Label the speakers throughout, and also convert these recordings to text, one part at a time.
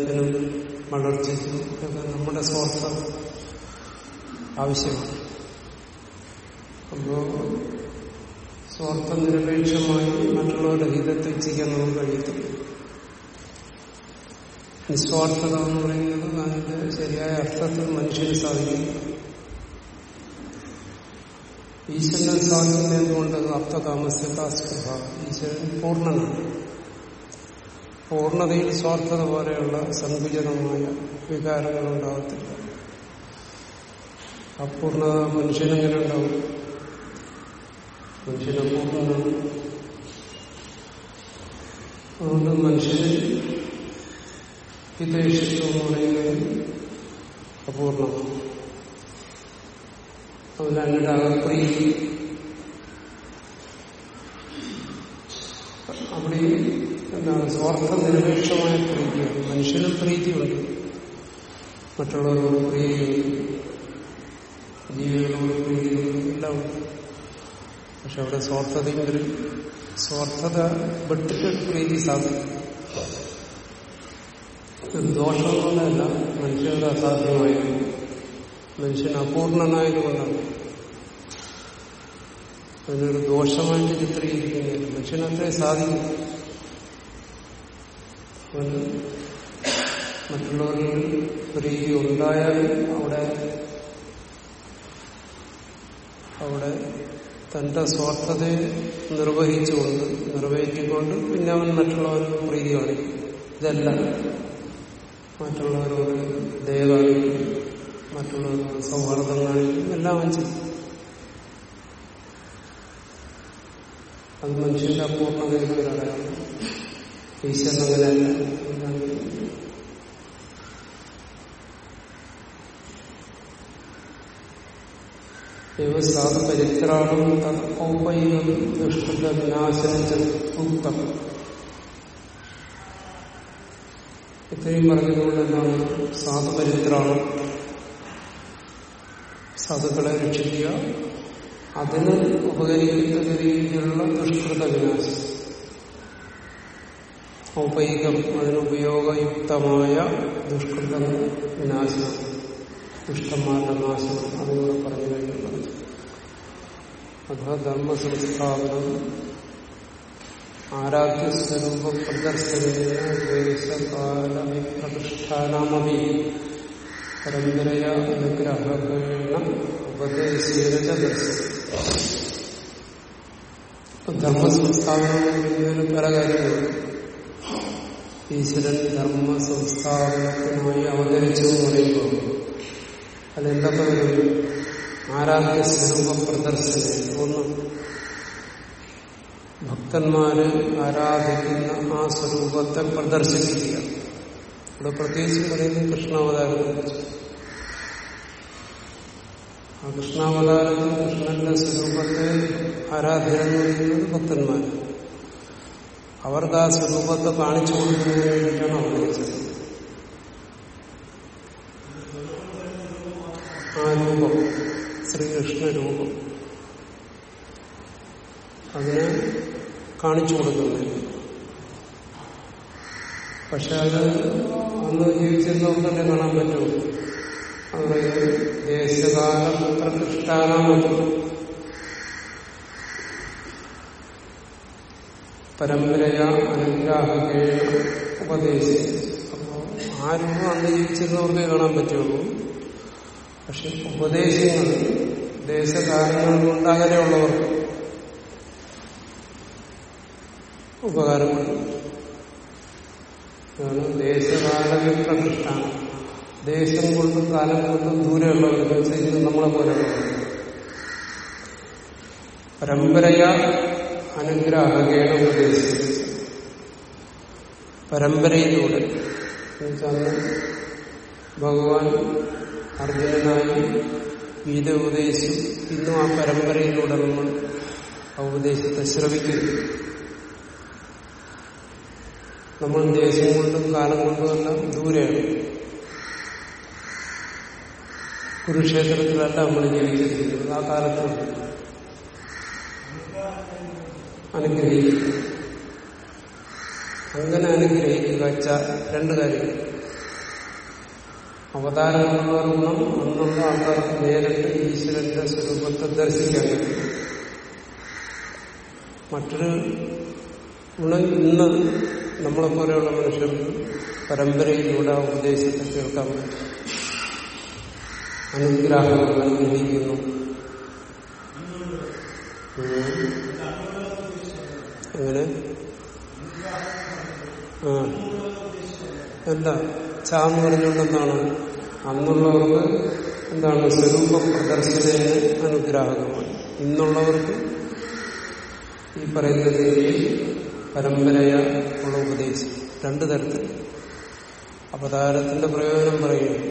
Speaker 1: നിലനിൽപ്പിനും വളർച്ചയ്ക്കും ഒക്കെ നമ്മുടെ സ്വാർത്ഥം ആവശ്യമാണ്. അപ്പോ സ്വാർത്ഥ നിരപേക്ഷമായി മറ്റുള്ളവരുടെ ഹിതത്തെ ഇച്ഛിക്കാൻ നമുക്ക് കഴിയത്തില്ല. നിസ്വാർത്ഥത എന്ന് പറയുന്നത് അതിന്റെ ശരിയായ അർത്ഥത്തിൽ മനുഷ്യന് സാധിക്കും ഈശ്വരൻ സാധിക്കുന്ന എന്തുകൊണ്ട് സ്വഭാവം? ഈശ്വരൻ പൂർണനാണ്. പൂർണതയിൽ സ്വാർത്ഥത പോലെയുള്ള സങ്കുചിതമായ വികാരങ്ങൾ ഉണ്ടാകത്തില്ല അപൂർണത മനുഷ്യനെങ്ങനെ ഉണ്ടാവും മനുഷ്യനെ പൂർണനാണ് അതുകൊണ്ട് മനുഷ്യന് ഹിതേഷിത്വം പറയുന്നത് അപൂർണമാണ്. അതിന് അനുരാഗപ്രീതി അവിടെ എന്താണ്? സ്വാർത്ഥ നിരപേക്ഷമായ പ്രീതിയാണ് മനുഷ്യനും പ്രീതിയുണ്ട് മറ്റുള്ളവരോട് പ്രീതിയുണ്ട് ജീവികളോട് പ്രീതിയുണ്ട് എല്ലാം ഉണ്ട്. പക്ഷെ അവിടെ സ്വാർത്ഥതയെങ്കിലും സ്വാർത്ഥത വിട്ടിട്ട് പ്രീതി സാധിക്കും. ദോഷമൊന്നുമല്ല മനുഷ്യരുടെ അസാധ്യമായത് മനുഷ്യൻ അപൂർണനായതുകൊണ്ടാണ് അതിനൊരു ദോഷമായിട്ട് ചിത്രീകരിക്കുന്നില്ല മനുഷ്യനത്രേ സാധിക്കും. അവന് മറ്റുള്ളവരിൽ പ്രീതി ഉണ്ടായാലും അവിടെ അവിടെ തന്റെ സ്വാർത്ഥതയെ നിർവഹിച്ചുകൊണ്ട് നിർവഹിച്ചുകൊണ്ട് പിന്നെ അവൻ മറ്റുള്ളവർക്ക് പ്രീതി കാണിക്കും. ഇതല്ല. മറ്റുള്ളവരോട് ദയ കാണിക്കും. മറ്റുള്ളവരോട് സൗഹാർദ്ദം കാണിക്കും. എല്ലാം അവൻ ചെയ്യും. അത് മനുഷ്യന്റെ അപൂർണതയുടെ ഒരു അടയാളം ഈശ്വരൻ പരിത്രാണം ഔപൈകം ദുഷ്കൃത വിനാശനം ഇത്രയും പറഞ്ഞതുകൊണ്ട് എന്താണ്? സാധുപരിത്രാണം സാധുക്കളെ രക്ഷിക്കുക. അതിന് ഉപകരിക്കുന്ന രീതിയിലുള്ള ദുഷ്കൃത വിനാശം. ഔപൈകം അതിനുപയോഗയുക്തമായ ദുഷ്കൃത വിനാശനം ദുഷ്ടന്മാരുടെ നാശം അതുകൂടെ പറഞ്ഞു കഴിഞ്ഞുള്ളത് അഥവാ ധർമ്മസംസ്ഥാപനം ആരാധ്യസ്വരൂപ പ്രദർശനകാലവിപ്രതിഷ്ഠാനാമതി പരമ്പരയ അനുഗ്രഹേണ ഉപദേശേന ധർമ്മസംസ്ഥാപനം എന്നതിന് പല കാര്യങ്ങളുണ്ട് ഈശ്വരൻ ധർമ്മ സംസ്ഥാപനത്തിനായി അവതരിച്ചു പറയുമ്പോൾ അതെന്തൊക്കെ വരും ആരാധ്യ സ്വരൂപ പ്രദർശനം. ഒന്ന് ഭക്തന്മാര് ആരാധിക്കുന്ന ആ സ്വരൂപത്തെ പ്രദർശിപ്പിക്കുക. ഇവിടെ പ്രത്യേകിച്ച് പറയുന്നത് കൃഷ്ണാവതാരത്തെ ആ കൃഷ്ണാവതാരത്തിൽ കൃഷ്ണന്റെ സ്വരൂപത്തെ ആരാധന പറയുന്നത് ഭക്തന്മാർ അവർക്ക് ആ സ്വരൂപത്തെ കാണിച്ചു കൊടുക്കുന്നതിനായിരിക്കണം അവർ ആ രൂപം ശ്രീകൃഷ്ണ രൂപം. അതിനെ കാണിച്ചു കൊടുക്കുന്നില്ല. പക്ഷെ അത് അന്ന് ജീവിച്ചിരുന്നവർക്കല്ലേ കാണാൻ പറ്റുമോ അവർ ദേശകാല പ്രതിഷ്ഠാനാമതി പരമ്പരയാ അനുഗ്രാഹകേണ ഉപദേശിച്ചു. അപ്പോൾ ആരും അന്ന് ജീവിച്ചിരുന്നവർക്കേ കാണാൻ പറ്റുള്ളൂ. പക്ഷെ ഉപദേശങ്ങൾ ദേശകാരണങ്ങൾ കൊണ്ട് അകലെയുള്ളവർക്ക് ഉപകാരപ്പെടും. ദേശകാലം പ്രതിഷ്ഠാണ് ദേശം കൊണ്ടും കാലം കൊണ്ടും ദൂരെയുള്ളവർ നമ്മളെ പോലെയുള്ളവർ. പരമ്പരയ അനുഗ്രാഹകേണ ഉപദേശിച്ചു. പരമ്പരയിലൂടെ ഭഗവാൻ അർജുനനായി ഗീത ഉപദേശിച്ചു. ഇന്നും ആ പരമ്പരയിലൂടെ നമ്മൾ ആ ഉപദേശത്തെ ശ്രവിക്കുന്നു. നമ്മൾ ദേശം കൊണ്ടും കാലം കൊണ്ടും എല്ലാം ദൂരെയാണ്. കുരുക്ഷേത്രത്തിലല്ല നമ്മൾ ജീവിച്ചിരിക്കുന്നത്. ആ കാലത്ത് അനുഗ്രഹിക്കുക അങ്ങനെ അനുഗ്രഹിക്കുക രണ്ട് കാര്യങ്ങൾ. അവതാരങ്ങളുള്ള ഗുണം അന്നുള്ള ആൾക്കാർക്ക് നേരിട്ട് ഈശ്വരന്റെ സ്വരൂപത്തെ ദർശിക്കാൻ കഴിയും. മറ്റൊരു ഗുണം ഇന്ന് നമ്മളെപ്പോലെയുള്ള മനുഷ്യർക്ക് പരമ്പരയിലൂടെ ഉപദേശത്തെ കേൾക്കാൻ പറ്റും. അനുഗ്രഹിക്കുന്നു അങ്ങനെ ആ. അല്ല ചാന്ന് പറഞ്ഞുകൊണ്ട് എന്താണ് അന്നുള്ളവർക്ക് എന്താണ്? സ്വരൂപ പ്രദർശനത്തിന് അനുഗ്രാഹകമാണ് ഇന്നുള്ളവർക്ക് ഈ പറയുന്ന രീതിയിൽ പരമ്പരയ ഉള്ള ഉപദേശം. രണ്ടു തരത്തിൽ. അവതാരത്തിന്റെ പ്രയോജനം പറയുന്നു.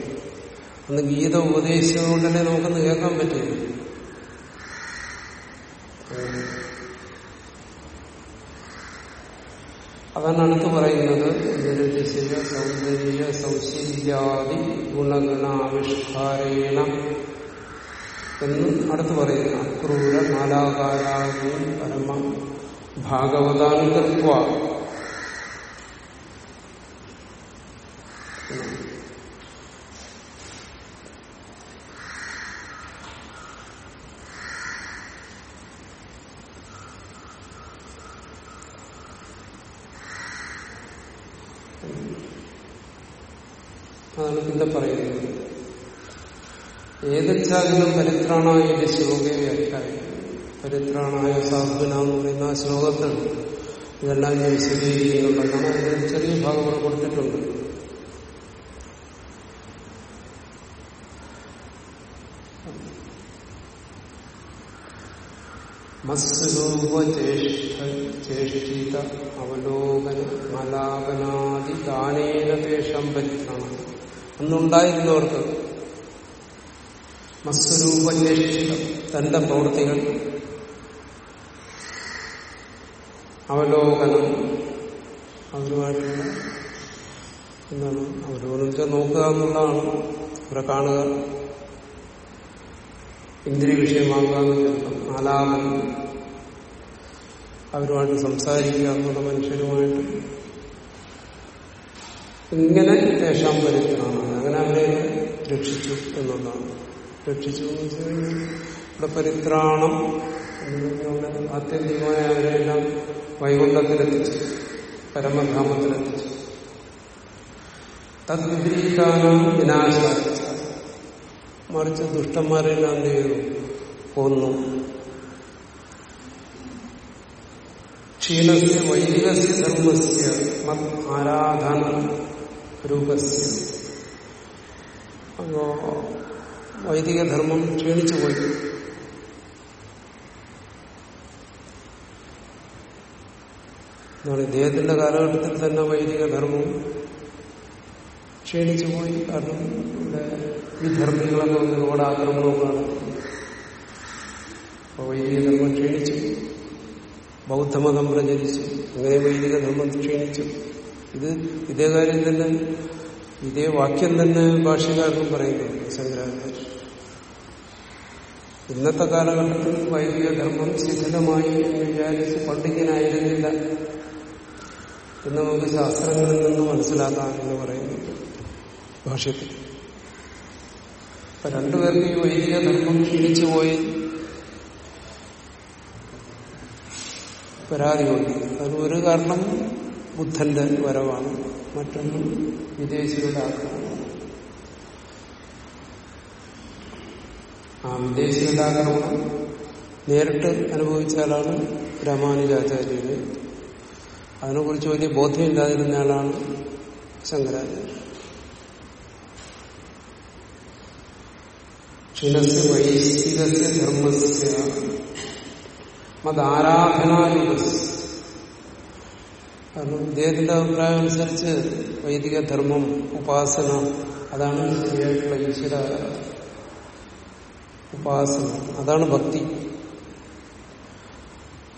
Speaker 1: അന്ന് ഗീത ഉപദേശിച്ചതുകൊണ്ട് തന്നെ നമുക്കൊന്ന് കേൾക്കാൻ പറ്റില്ല അതാണ് അടുത്ത് പറയുന്നത് നിരതിശയ സൗന്ദര്യ സൗശീല്യാദി ഗുണഗണാവിഷ്കാരേണ എന്ന് അടുത്ത് പറയുന്നു. അക്രൂര നാലാകാരാദി പരമ ഭാഗവതാന്തത്വ അതാണ് പിന്നെ പറയുന്നത് ഏതച്ചാകിലും പരിത്രാണായ ഒരു ശ്ലോകയെ വ്യാഖ്യാനിക്കും പരിത്രാണായ സാധുന എന്ന് പറയുന്ന ആ ശ്ലോകത്തിൽ ഇതെല്ലാം ഞാൻ വിശദീകരിക്കുന്നുണ്ടെന്നാണ് അതിന്റെ ചെറിയ ഭാഗം ഇവിടെ കൊടുത്തിട്ടുണ്ട്. മസ്രൂപചേഷ്ഠിത അവലോകന മലാപനാദി ദാനേന പേഷം പരിത്രാണം. അന്നുണ്ടായിരുന്നവർക്ക് മസ്വരൂപചേഷ്ഠിതം തന്റെ പ്രവൃത്തികൾ. അവലോകനം. അവരുമായിട്ടുള്ള എന്താണ്? വെച്ചാൽ നോക്കുക എന്നുള്ളതാണ്. അവരെ കാണുക. ഇന്ദ്രിയ വിഷയമാകുക എന്നുള്ള ആലാപനം. അവരുമായിട്ട് സംസാരിക്കുക എന്നുള്ള മനുഷ്യരുമായിട്ട്. ഇങ്ങനെ ദേശം പരിത്രാണ് അങ്ങനെ അവരെ രക്ഷിച്ചു എന്നുള്ളതാണ്. രക്ഷിച്ചു ഇവിടെ പരിത്രാണം ആത്യന്തികമായ അവരെല്ലാം വൈകുണ്ഠത്തിലെത്തിച്ചു പരമധാമത്തിലെത്തിച്ചു തദ്വിപരീതാനം വിനാശാച്ച മറിച്ച് ദുഷ്ടന്മാരെല്ലാം എന്ത് ചെയ്തു? കൊന്നു. ക്ഷീണസ്യ വൈദികസ്യ ധർമ്മസ്യ മത് ആരാധന രൂപസ്യ. അപ്പോ വൈദിക ധർമ്മം ക്ഷീണിച്ചു പോയി. എന്താണ് ഇദ്ദേഹത്തിന്റെ കാലഘട്ടത്തിൽ തന്നെ വൈദിക ധർമ്മം ക്ഷീണിച്ചു പോയി. കാരണം ഇവിടെ ഈ ധർമ്മികളൊക്കെ ഒരുപാട് ആക്രമണങ്ങളാണ്. അപ്പൊ വൈദിക ധർമ്മം ക്ഷീണിച്ചു. ബൗദ്ധമതം പ്രചരിച്ചു. അങ്ങനെ വൈദിക ധർമ്മം ക്ഷീണിച്ചു. ഇത് ഇതേ കാര്യം തന്നെ ഇതേ വാക്യം തന്നെ ഭാഷകാരനും പറയുന്നുണ്ട്. ശങ്കരാചാര്യ ഇന്നത്തെ കാലഘട്ടത്തിൽ വൈദിക ധർമ്മം ശിഥിലമായി എന്ന് വിചാരിച്ച് പണ്ടിങ്ങനായിരുന്നില്ല എന്ന് നമുക്ക് ശാസ്ത്രങ്ങളിൽ നിന്ന് മനസ്സിലാക്കാം എന്ന് പറയുന്നു ഭാഷത്തിൽ രണ്ടുപേർക്ക് ഈ വൈദിക ധർമ്മം ക്ഷീണിച്ചു പോയി. പരാതിയുണ്ട്. അത് ഒരു കാരണം ബുദ്ധന്റെ വരവാണ്. മറ്റൊന്നും വിദേശികളുടെ ആക്രമണമാണ് ആ വിദേശികളുടെ നേരിട്ട് അനുഭവിച്ചാലാണ് രാമാനുജാചാര്യന് അതിനെക്കുറിച്ച് വലിയ ബോധ്യമില്ലാതിരുന്ന ആളാണ് ശങ്കരാചാര്യ. ക്ഷീണസ് വൈദികസ്യ ധർമ്മസ്യ മതാരാധനാരൂപസ് കാരണം ഇദ്ദേഹത്തിന്റെ അഭിപ്രായം അനുസരിച്ച് വൈദിക ധർമ്മം ഉപാസന അതാണ് ശരിയായിട്ടുള്ള ഈശ്വര ഉപാസന. അതാണ് ഭക്തി.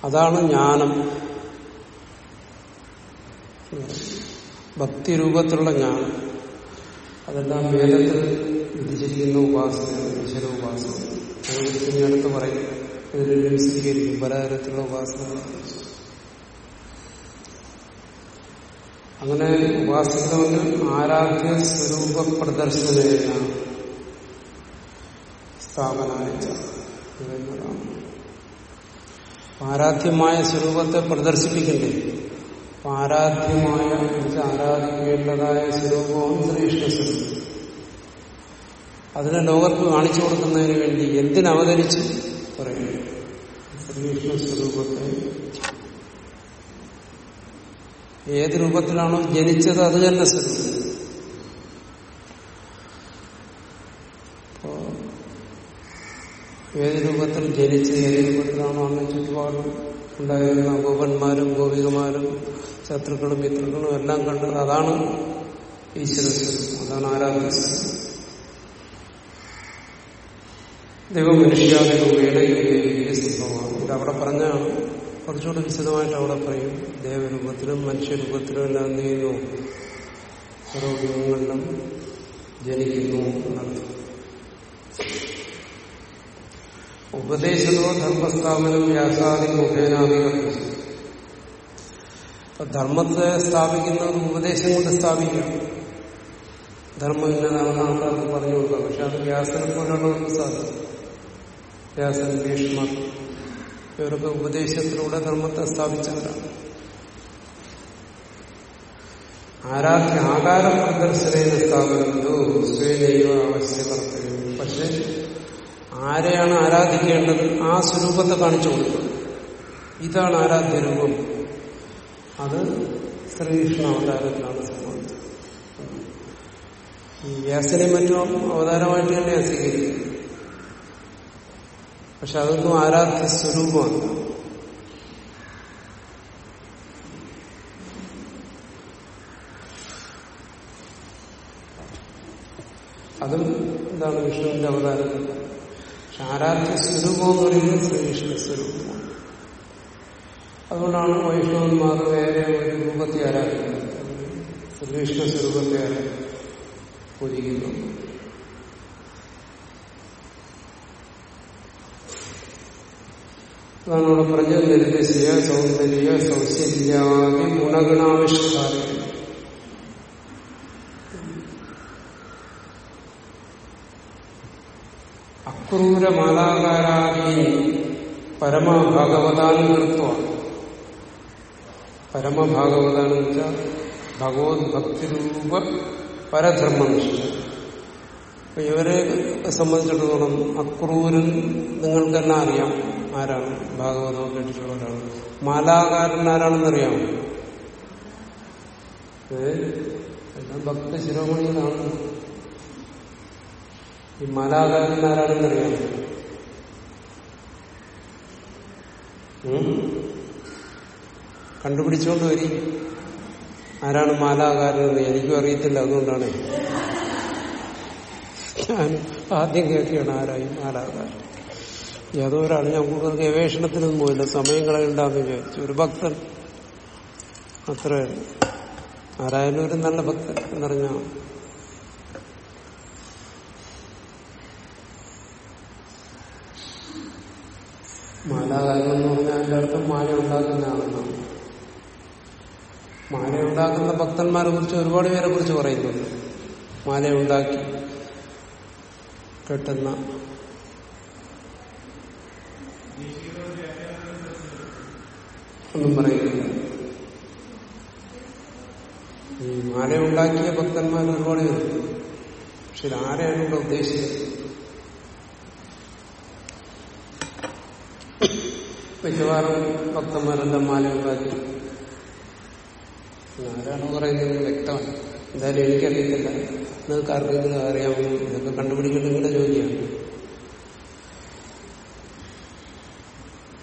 Speaker 1: അതാണ് ജ്ഞാനം. ഭക്തി രൂപത്തിലുള്ള ജ്ഞാനം. അതെല്ലാം വേദത്തിൽ വിധിച്ചിരിക്കുന്ന ഉപാസനയാണ് ഈശ്വര ഉപാസന അതിനെ അടുത്ത് പറയും. ഇതിലെല്ലാം വിശദീകരിക്കും. പലതരത്തിലുള്ള ഉപാസന അങ്ങനെ ഉപാസിക്കുന്നവന് ആരാധ്യ സ്വരൂപ പ്രദർശന സ്ഥാപനായ ആരാധ്യമായ സ്വരൂപത്തെ പ്രദർശിപ്പിക്കണ്ടേ? ആരാധ്യമായ ആരാധിക്കേണ്ടതായ സ്വരൂപവും ശ്രീകൃഷ്ണ സ്വരൂപം അതിനെ ലോകർക്ക് കാണിച്ചു കൊടുക്കുന്നതിന് വേണ്ടി എന്തിനവതരിച്ച് പറയുന്നു? ശ്രീകൃഷ്ണ സ്വരൂപത്തെ. ഏത് രൂപത്തിലാണോ ജനിച്ചത് അത് തന്നെ സ്വരൂപം. ഏത് രൂപത്തിൽ ജനിച്ച് ഏത് രൂപത്തിലാണോ അന്ന് ചുറ്റുപാടും ഉണ്ടായിരുന്ന ഗോപന്മാരും ഗോപികമാരും ശത്രുക്കളും മിത്രങ്ങളും എല്ലാം കണ്ടത് അതാണ് ഈശ്വര അതാണ് ആരാധന ദൈവമനുഷ്യാദി രൂപേണ സംഭവമാണ്. ഇത് അവിടെ പറഞ്ഞാണ്. കുറച്ചുകൂടെ വിശദമായിട്ട് അവിടെ പറയും. ദേവരൂപത്തിലും മനുഷ്യരൂപത്തിലും എല്ലാം ചെയ്യുന്നു? ഓരോ ജനിക്കുന്നു എന്നർത്ഥം ഉപദേശതോ ധർമ്മസ്ഥാപനം വ്യാസാദി മുഖേനാവികർക്കും അപ്പൊ ധർമ്മത്തെ സ്ഥാപിക്കുന്നത് ഉപദേശം കൊണ്ട് സ്ഥാപിക്കാം. ധർമ്മം ഇന്നതാണെന്ന് ആൾക്കാർക്ക് പറഞ്ഞു കൊടുക്കാം പക്ഷെ അത് വ്യാസനെ പോലുള്ളവർക്ക് സാധിക്കും വ്യാസൻ ഭീഷ്മർ ഇവരൊക്കെ ഉപദേശത്തിലൂടെ ധർമ്മത്തെ സ്ഥാപിച്ചവരാണ്. ആരാധ്യ ആകാരം പ്രദർശനയിൽ സ്ഥാപനത്തിലോ സ്വയനൈവ ആവശ്യകർത്തവ്യം പക്ഷെ ആരെയാണ് ആരാധിക്കേണ്ടത്? ആ സ്വരൂപത്തെ കാണിച്ചു കൊടുക്കുന്നത് ഇതാണ് ആരാധ്യ രൂപം. അത് ശ്രീകൃഷ്ണ അവതാരത്തിലാണ് സംഭവിച്ചത്. ഈ വ്യാസനെ മറ്റും അവതാരമായിട്ട് തന്നെ സ്വീകരിക്കുന്നത്. പക്ഷെ അതൊന്നും ആരാധ്യ സ്വരൂപമാണ് അതും എന്താണ് വിഷ്ണുവിന്റെ അവതാരം പക്ഷെ ആരാധ്യ സ്വരൂപം എന്ന് പറയുന്നത് ശ്രീകൃഷ്ണ സ്വരൂപമാണ്. അതുകൊണ്ടാണ് വൈഷ്ണവന്മാർ വേറെ ഒരു രൂപത്തെ ആരാധിക്കുന്നത്. ശ്രീകൃഷ്ണ സ്വരൂപത്തെ പൂജിക്കുന്നു അതാണ് ഇവിടെ പറഞ്ഞത് നിർദ്ദേശിയ സൗന്ദര്യ സൗശല്യാദി ഗുണഗുണാവിഷ്കാരം അക്രൂരമാലാകാരാദി പരമഭാഗവതാനുകൃത്വമാണ് പരമഭാഗവതാന്ന് വെച്ചാൽ ഭഗവത് ഭക്തിരൂപ പരധർമ്മം അപ്പൊ ഇവരെ സംബന്ധിച്ചിടത്തോളം അക്രൂരൻ നിങ്ങൾക്ക് തന്നെ അറിയാം ആരാണ്. ഭാഗവതം കേട്ടിട്ടുള്ളവരാണ് മാലാകാരൻ ആരാണെന്നറിയാമോ ഭക്ത ശിരോമണികളാണ് ഈ മാലാകാരൻ അറിയാം കണ്ടുപിടിച്ചോണ്ട് വരി. ആരാണ് മാലാകാരനെന്ന് എനിക്കും അറിയത്തില്ല അതുകൊണ്ടാണ്. ഞാൻ ആദ്യം കേൾക്കുകയാണ് ആരായി മാലാകാരൻ ഏതോ ഒരാൾ ഞാൻ കൂടുതൽ ഗവേഷണത്തിനൊന്നും പോയില്ല സമയം കളയണ്ടെന്ന് വിചാരിച്ചു. ഒരു ഭക്തൻ. അത്ര ആരായാലും ഒരു നല്ല ഭക്തൻ എന്നറിഞ്ഞാൽ മാലാകാലം എന്ന് പറഞ്ഞാൽ അതിന്റെ അർത്ഥം മാല ഉണ്ടാക്കുന്നതാണെന്നാണ് മാല ഉണ്ടാക്കുന്ന ഭക്തന്മാരെ കുറിച്ച് ഒരുപാട് പേരെ കുറിച്ച് പറയുന്നുണ്ട്. മാല ഉണ്ടാക്കി കെട്ടുന്ന ഒന്നും പറയുന്നില്ല. ഈ മാല ഉണ്ടാക്കിയ ഭക്തന്മാർ ഒരുപാട് പേരുണ്ട്. പക്ഷെ ഇതാരെയാണ് ഇവിടെ ഉദ്ദേശിച്ചത്? മിക്കവാറും ഭക്തന്മാരെല്ലാം മാലയുണ്ടാക്കി ആരാണോ പറയുന്നത് വ്യക്തമാണ്. എന്തായാലും എനിക്കറിയത്തില്ല. നിങ്ങൾക്ക് ആർക്കെങ്കിലും അറിയാമോ? ഇതൊക്കെ കണ്ടുപിടിക്കേണ്ട നിങ്ങളുടെ ജോലിയാണ്.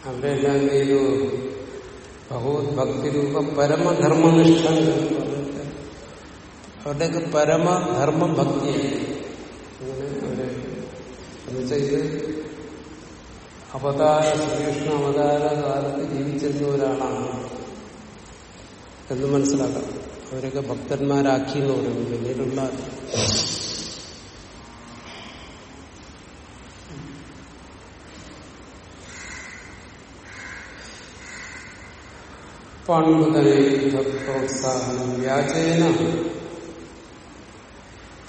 Speaker 1: അവരെല്ലാം എന്ത് ചെയ്തു? ഭഗവത് ഭക്തിരൂപ പരമധർമ്മനിഷ്ഠങ്ങൾ അവരുടെയൊക്കെ പരമധർമ്മ ഭക്തിയായി അങ്ങനെ അവരെ എന്നുവെച്ചാൽ ഇത് അവതാര ശ്രീകൃഷ്ണ അവതാര കാലത്ത് ജീവിച്ചിരുന്നവരാളാണ് എന്ന് മനസ്സിലാക്കാം. അവരൊക്കെ ഭക്തന്മാരാക്കി എന്ന് പറയുന്നു. പിന്നീടുള്ള പ്രോത്സാഹനം വ്യാജേന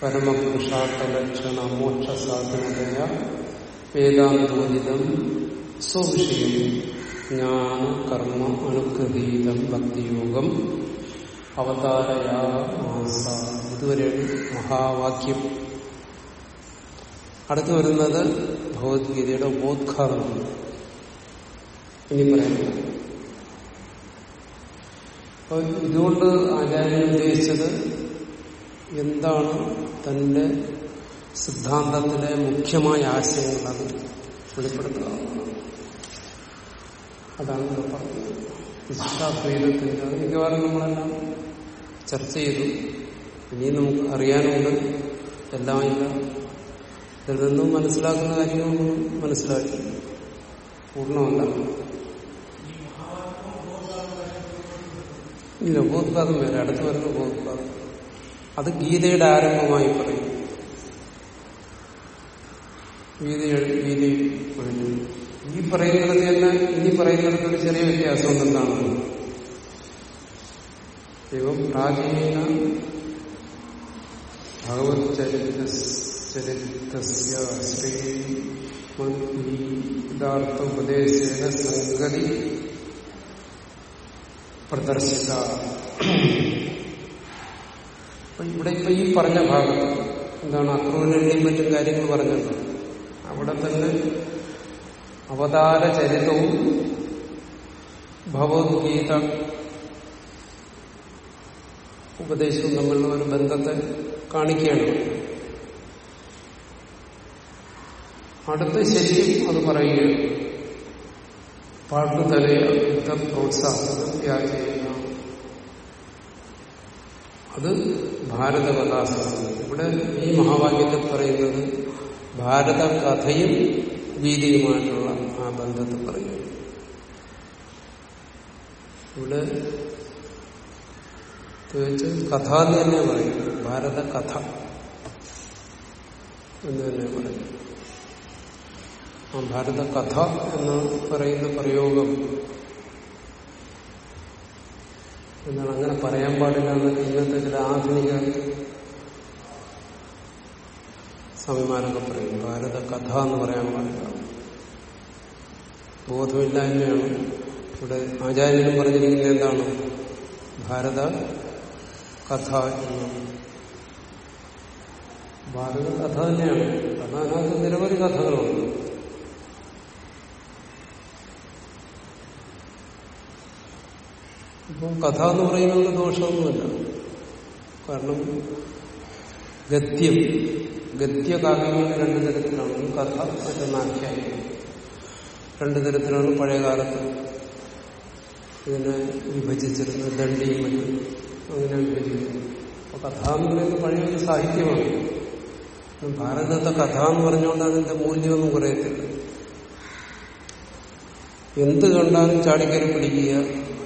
Speaker 1: പരമപുരുഷാർത്ഥ ലക്ഷണ മോക്ഷ സാധനതയ വേദാന്തോദിതം സ്വവിഷയം ജ്ഞാന കർമ്മ അനുഗ്രഹീതം ഭക്തിയോഗം അവതാരയാസ ഇതുവരെയാണ് മഹാവാക്യം. അടുത്തു വരുന്നത് ഭഗവത്ഗീതയുടെ ഉപോദ്ഘാതം ഇനി പറയുന്നത് അപ്പൊ ഇതുകൊണ്ട് ആചാര്യൻ ഉദ്ദേശിച്ചത് എന്താണ് തന്റെ സിദ്ധാന്തത്തിലെ മുഖ്യമായ ആശയങ്ങൾ അത് വെളിപ്പെടുത്തുക. അതാണ് ഇവിടെ പറഞ്ഞത് ഇഷ്ടാദ്വൈതത്തിന്റെ അത് മിക്കവാറും നമ്മളെല്ലാം ചർച്ച ചെയ്തു. ഇനിയും നമുക്ക് അറിയാനുണ്ട്. എല്ലാം ഇല്ല. ഇതിൽ നിന്നും മനസ്സിലാക്കുന്ന കാര്യങ്ങളൊന്നും മനസ്സിലാക്കി. പൂർണമല്ല. ഇല്ല ഉപോത്പാദം വേറെ. അടുത്ത് വരുന്ന ഉപോത്പാദം അത് ഗീതയുടെ ആരംഭമായി പറയും. ഗീത ഗീതയിൽ പറഞ്ഞു ഈ പറയുന്നത് തന്നെ ഇനി പറയുന്നത് ഒരു ചെറിയ വ്യത്യാസം എന്താണ് ദൈവം പ്രാചീന ഭഗവത് ചരിത്ര ചരിത്രസ്യ ശ്രീ യഥാർത്ഥ ഉപദേശേന സംഗതി പ്രദർശിത. ഇവിടെ ഇപ്പൊ ഈ പറഞ്ഞ ഭാഗം എന്താണ് അക്രൂരന്റെയും മറ്റും കാര്യങ്ങൾ പറഞ്ഞത്? അവിടെ തന്നെ അവതാര ചരിതവും ഭഗവത്ഗീത ഉപദേശവും തമ്മിലുള്ള ഒരു ബന്ധത്തെ കാണിക്കുകയാണ്. അടുത്ത ശരിക്കും അത് പറയുകയാണ്. പാട്ടുതലയ യുദ്ധ പ്രോത്സാഹനം അത് ഭാരതകഥാസാണ് ഇവിടെ ഈ മഹാവാക്യത്തിൽ പറയുന്നത് ഭാരത കഥയും ഗീതയുമായിട്ടുള്ള ആ ബന്ധത്തെ പറയുന്നു ഇവിടെ ചോദിച്ച് കഥ എന്ന് തന്നെ പറയും ഭാരത കഥ എന്ന് തന്നെ പറയും ആ ഭാരത കഥ എന്ന് പറയുന്ന പ്രയോഗം എന്നാൽ അങ്ങനെ പറയാൻ പാടില്ല എന്നൊക്കെ ഇന്നത്തെ ചില ആധുനിക സ്വാമിമാരൊക്കെ പറയും. ഭാരത കഥ എന്ന് പറയാൻ പാടില്ല. ബോധമില്ലായ്മയാണ്. ഇവിടെ ആചാര്യനും പറഞ്ഞിരിക്കുന്നത് എന്താണ്? ഭാരത കഥ എന്ന്. ഭാരത കഥ തന്നെയാണ്. കഥ അതിനകത്ത് നിരവധി കഥകളുണ്ട്. ഇപ്പം കഥ എന്ന് പറയുന്നത് ദോഷമൊന്നുമില്ല. കാരണം ഗദ്യം ഗദ്യകാവ്യങ്ങൾ രണ്ടു തരത്തിലാണ്. കഥ മറ്റൊന്നാഖ്യാനം രണ്ടു തരത്തിലാണ് പഴയകാലത്ത് ഇതിനെ വിഭജിച്ചിരുന്നത്. ദണ്ഡിയും മറ്റും അങ്ങനെ വിഭജിക്കുന്നു. അപ്പൊ കഥ എന്ന് പറയുന്നത് പഴയൊരു സാഹിത്യമാണ്. ഭാരതത്തെ കഥ എന്ന് പറഞ്ഞുകൊണ്ട് അതിന്റെ മൂല്യമൊന്നും കുറയത്തില്ല. എന്ത് കണ്ടാലും ചാടിക്കരി പിടിക്കുക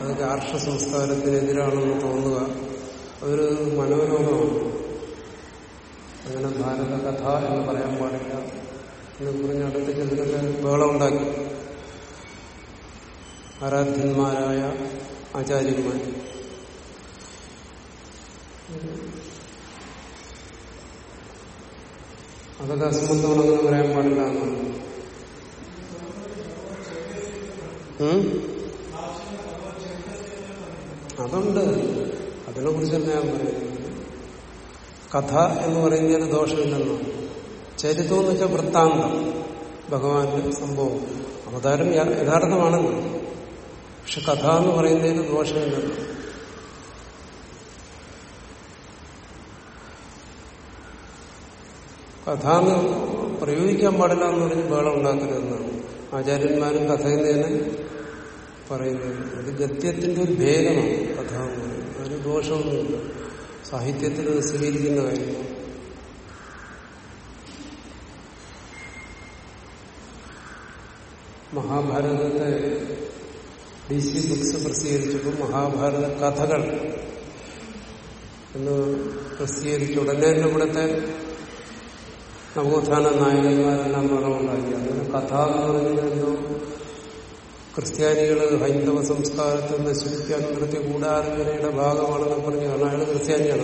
Speaker 1: അത് രാഷ്ട്ര സംസ്കാരത്തിനെതിരാണെന്ന് തോന്നുക അതൊരു മനോരോഗമാണ്. അങ്ങനെ ഭാരത കഥ എന്ന് പറയാൻ പാടില്ല. എന്ന് പറഞ്ഞ് അടുത്ത ചിലരൊക്കെ ബഹളം ഉണ്ടാക്കി ആരാധ്യന്മാരായ ആചാര്യന്മാർ. അതൊക്കെ അസംബന്ധമാണെന്ന് പറയാൻ പാടില്ല. എന്നാണ്? അതുണ്ട്. അതിനെ കുറിച്ച് തന്നെ ഞാൻ പറയുന്നത് കഥ എന്ന് പറയുന്നതിന് ദോഷമില്ലെന്നാണ് ചരിത്രം എന്ന് വെച്ചാൽ വൃത്താന്തം. ഭഗവാന്റെ സംഭവം. അവതാരം യഥാർത്ഥമാണെന്ന്. പക്ഷെ കഥ എന്ന് പറയുന്നതിന് ദോഷമില്ലെന്ന്? കഥ എന്ന് പ്രയോഗിക്കാൻ പാടില്ല എന്ന് പറഞ്ഞ് ബഹളം ഉണ്ടാക്കരുതെന്നാണ് ആചാര്യന്മാരും കഥയിൽ തന്നെ പറയുന്നത്. അത് ഗദ്യത്തിന്റെ ഒരു ഭേദമാണ് കഥ എന്ന് പറയുന്നത്. അതിന് ദോഷമൊന്നുമില്ല. സാഹിത്യത്തിൽ സ്വീകരിക്കുന്ന കാര്യമാണ് മഹാഭാരതത്തെ ഡി സി ബുക്സ് പ്രസിദ്ധീകരിച്ചപ്പോൾ മഹാഭാരത കഥകൾ എന്ന് പ്രസിദ്ധീകരിച്ച ഉടനെ തന്നെ ഇവിടുത്തെ നവോത്ഥാന നായകന്മാരെല്ലാം മരണമുണ്ടാക്കി അങ്ങനെ കഥ എന്ന് പറയുന്നത് എന്തോ ക്രിസ്ത്യാനികൾ ഹൈന്ദവ സംസ്കാരത്തെ നശിപ്പിക്കാൻ നിർത്തിയ ഗൂഢാലോചനയുടെ ഭാഗമാണെന്ന് പറഞ്ഞു കാരണം അയാൾ ക്രിസ്ത്യാനിയാണ്.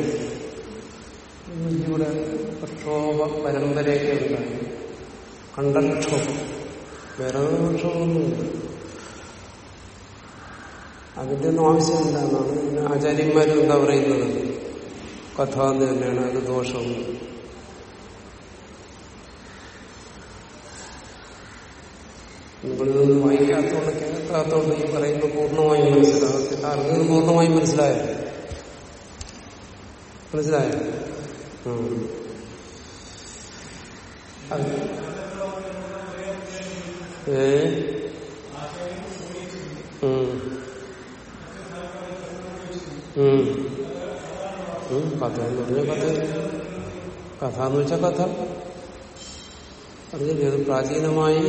Speaker 1: ഇവിടെ പ്രക്ഷോഭ പരമ്പരയൊക്കെ ഉണ്ടായി കണ്ടക്ഷോഭം. വേറെ പ്രക്ഷോഭമൊന്നുമില്ല. അതിന്റെ ഒന്നും ആവശ്യമില്ല. എന്നാണ് ആചാര്യന്മാരും എന്താ പറയുന്നത്? കഥ എന്ന് തന്നെയാണ് അത് ദോഷമൊന്നും നിങ്ങളിതൊന്നും വായിക്കാത്തോണ്ട് കേൾക്കാത്തോണ്ട് ഈ പറയുന്ന പൂർണമായും മനസ്സിലാകത്തില്ല ആർക്കും പൂർണമായും മനസ്സിലായോ മനസ്സിലായോ ഉം. അത് ഏ ഉം. ഉം. ഉം. കഥ എന്ന് പറഞ്ഞ കഥ കഥ എന്ന് വെച്ചാൽ കഥ പറഞ്ഞില്ലേ അത് പ്രാചീനമായി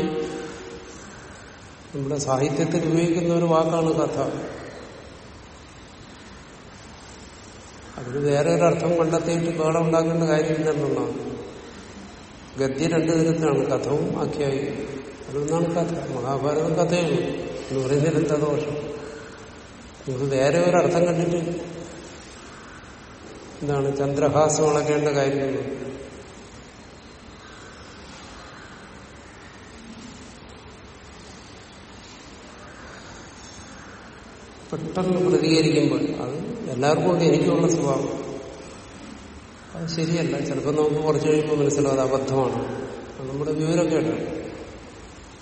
Speaker 1: നമ്മുടെ സാഹിത്യത്തിൽ ഉപയോഗിക്കുന്ന ഒരു വാക്കാണ് കഥ. അതിന് വേറെ ഒരു അർത്ഥം കണ്ടെത്തിയിട്ട് ബഹളം ഉണ്ടാക്കേണ്ട കാര്യമില്ലെന്നുള്ളതാണ് ഗദ്യ രണ്ടു തരത്തിലാണ് കഥവും ആഖ്യായി. അതൊന്നാണ് കഥ. മഹാഭാരതം കഥയാണ്. എന്ന് പറയുന്നതിൽ എന്താ ദോഷം? നമുക്ക് വേറെ ഒരു അർത്ഥം കണ്ടിട്ട് എന്താണ് ചന്ദ്രഹാസം അളക്കേണ്ട കാര്യമൊന്നും പെട്ടെന്ന് പ്രതികരിക്കുമ്പോൾ അത് എല്ലാവർക്കും ഉണ്ട് എനിക്കുള്ള സ്വഭാവം. അത് ശരിയല്ല. ചിലപ്പോൾ നമുക്ക് കുറച്ച് കഴിയുമ്പോൾ മനസ്സിലാവും അത് അബദ്ധമാണ്. അത് നമ്മുടെ വിവരക്കേട്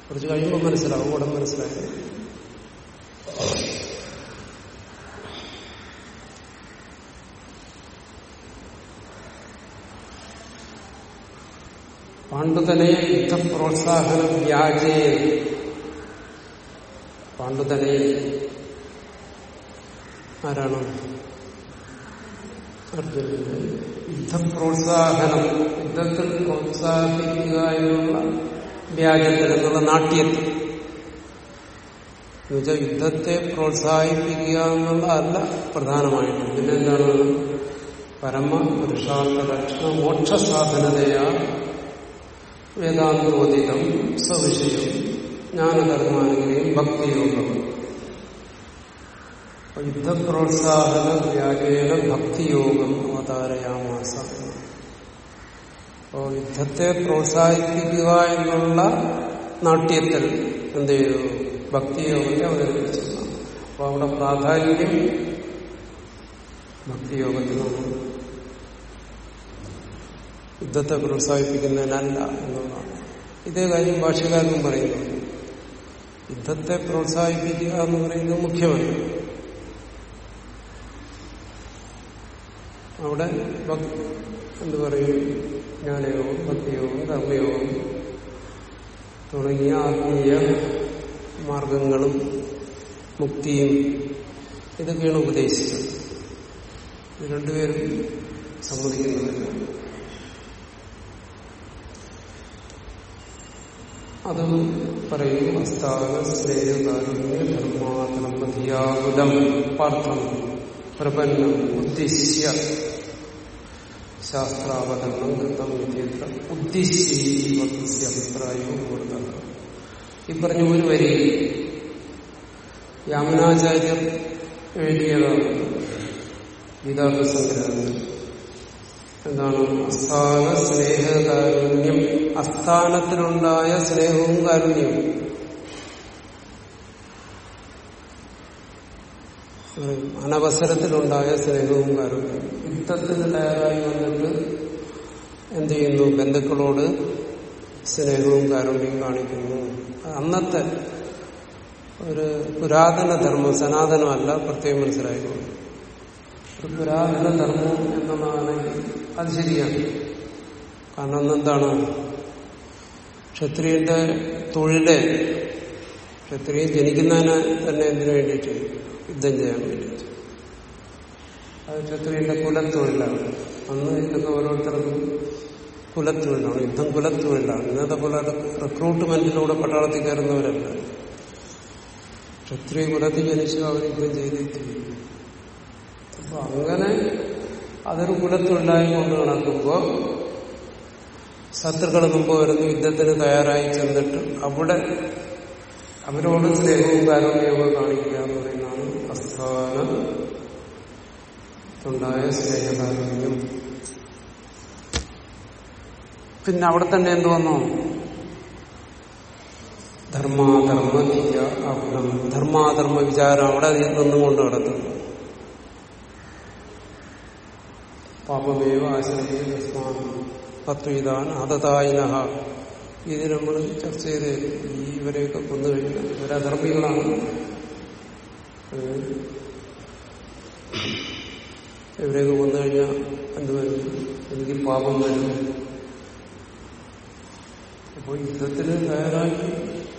Speaker 1: കുറച്ച് കഴിയുമ്പോൾ മനസ്സിലാവും. ഉടൻ മനസ്സിലായി പാണ്ഡുതനയ യുദ്ധ പ്രോത്സാഹനം വ്യാജേ പാണ്ഡുതനയ ആരാണ്? അർജുനന്റെ യുദ്ധ പ്രോത്സാഹനം യുദ്ധത്തിൽ പ്രോത്സാഹിപ്പിക്കുക എന്നുള്ള വ്യാജത്തിൽ എന്നുള്ള നാട്യത്തിൽ എന്നുവെച്ചാൽ യുദ്ധത്തെ പ്രോത്സാഹിപ്പിക്കുക എന്നുള്ള അല്ല പ്രധാനമായിട്ടും. പിന്നെന്താണ് പരമ പുരുഷാർത്ഥ ലക്ഷണ മോക്ഷ സാധനതയാ വേദാന്തോദിതം സവിഷയം ജ്ഞാനകർമാനുകയും ഭക്തിയോഗം. യുദ്ധപ്രോത്സാഹന വ്യാജേന ഭക്തിയോഗം അവതാരയാമാസ. അപ്പോ യുദ്ധത്തെ പ്രോത്സാഹിപ്പിക്കുക എന്നുള്ള നാട്യത്തിൽ എന്ത് ചെയ്തു ഭക്തിയോഗത്തെ അവതരിപ്പിച്ചു അപ്പൊ അവിടെ പ്രാധാന്യം ഭക്തിയോഗത്തിനാണ് യുദ്ധത്തെ പ്രോത്സാഹിപ്പിക്കുന്നതിനല്ല എന്നുള്ളതാണ്. ഇതേ കാര്യം ഭാഷകാരനും പറയുന്നു. യുദ്ധത്തെ പ്രോത്സാഹിപ്പിക്കുക എന്ന് പറയുന്നത് മുഖ്യമല്ല അവിടെ എന്ത് പറയും? ജ്ഞാനയോഗം ഭക്തിയോഗം കർമ്മയോഗം തുടങ്ങിയ ആത്മീയ മാർഗങ്ങളും മുക്തിയും ഇതൊക്കെയാണ് ഉപദേശിച്ചത്. ഇത് രണ്ടുപേരും സമ്മതിക്കുന്നതല്ല അത് പറയും അസ്ഥാന സ്നേഹകാരുണ്യ ധർമാധർമ്മധിയാകുലം പാർത്ഥം പ്രപന്നം ഉദ്ദിശ്യ ശാസ്ത്രാവതരണം കൃതം വിദ്യത്ര ഉദ്ദേശിച്ച അഭിപ്രായവും കൊടുത്തത് ഈ പറഞ്ഞ ഒരു വരി യാമനാചാര്യർ എഴുതിയതാണ്. ഗീതാർത്ഥ സംഗ്രഹത്തിൽ. എന്താണ്? അസ്ഥാന സ്നേഹകാരുണ്യം അസ്ഥാനത്തിലുണ്ടായ സ്നേഹവും കാരുണ്യവും. അനവസരത്തിലുണ്ടായ സ്നേഹവും കാരണം യുദ്ധത്തിന് തയ്യാറായി വന്നിട്ട് എന്ത് ചെയ്യുന്നു? ബന്ധുക്കളോട് സ്നേഹവും കാരുണ്യവും കാണിക്കുന്നു. അന്നത്തെ ഒരു പുരാതന ധർമ്മം സനാതനമല്ല പ്രത്യേകം മനസ്സിലായിക്കോളൂ. ഒരു പുരാതന ധർമ്മം എന്നുള്ളതാണെങ്കിൽ അത് ശരിയാണ്. കാരണം എന്താണ് ക്ഷത്രിയന്റെ തൊഴിൽ ക്ഷത്രിയൻ ജനിക്കുന്നതിന് തന്നെ എന്തിനു വേണ്ടിയിട്ട് യുദ്ധം ചെയ്യാൻ വേണ്ടിയിട്ട്? അത് ക്ഷത്രിയന്റെ കുലത്തൊഴിലാണ്? അന്ന് ഇതൊക്കെ ഓരോരുത്തർക്കും കുലത്തൊഴിലാണ് യുദ്ധം കുലത്തൊഴിലാണ്. ഇന്നത്തെ പോലെ റിക്രൂട്ട്മെന്റിലൂടെ പട്ടാളത്തിൽ കയറുന്നവരല്ല. ക്ഷത്രിയ കുലത്തിൽ ജനിച്ചു അവർ യുദ്ധം ചെയ്തിട്ടില്ല. അപ്പൊ അങ്ങനെ അതൊരു കുലത്തൊഴിലായി കൊണ്ട് നടക്കുമ്പോൾ ശത്രുക്കൾ മുമ്പ് വരുന്ന യുദ്ധത്തിന് തയ്യാറായി ചെന്നിട്ട് അവിടെ അവരോട് സ്നേഹവും കാരുണ്യവും കാണിക്കുക എന്ന് പറയുന്നതാണ് അസ്ഥാന ഉണ്ടായ സ്നേഹകാരുണ്യം. പിന്നെ അവിടെ തന്നെ എന്ത് വന്നു? ധർമാധർമ്മ അഹുലം ധർമാധർമ്മ വിചാരം അവിടെ നിന്നുകൊണ്ട് കിടക്കുന്നു പാപമേവ ആശ്രയിക്കാൻ പത്വിതാൻ അതതായിന ഇത് നമ്മൾ ചർച്ച ചെയ്ത് ഇവരെയൊക്കെ കൊന്നു കഴിഞ്ഞാൽ ഇവരധർമ്മികളാണ് ഇവരെയൊക്കെ കൊന്നു കഴിഞ്ഞാൽ എന്ത് വരും? എനിക്ക് പാപം വരും. അപ്പോൾ യുദ്ധത്തിന് തയ്യാറാക്കി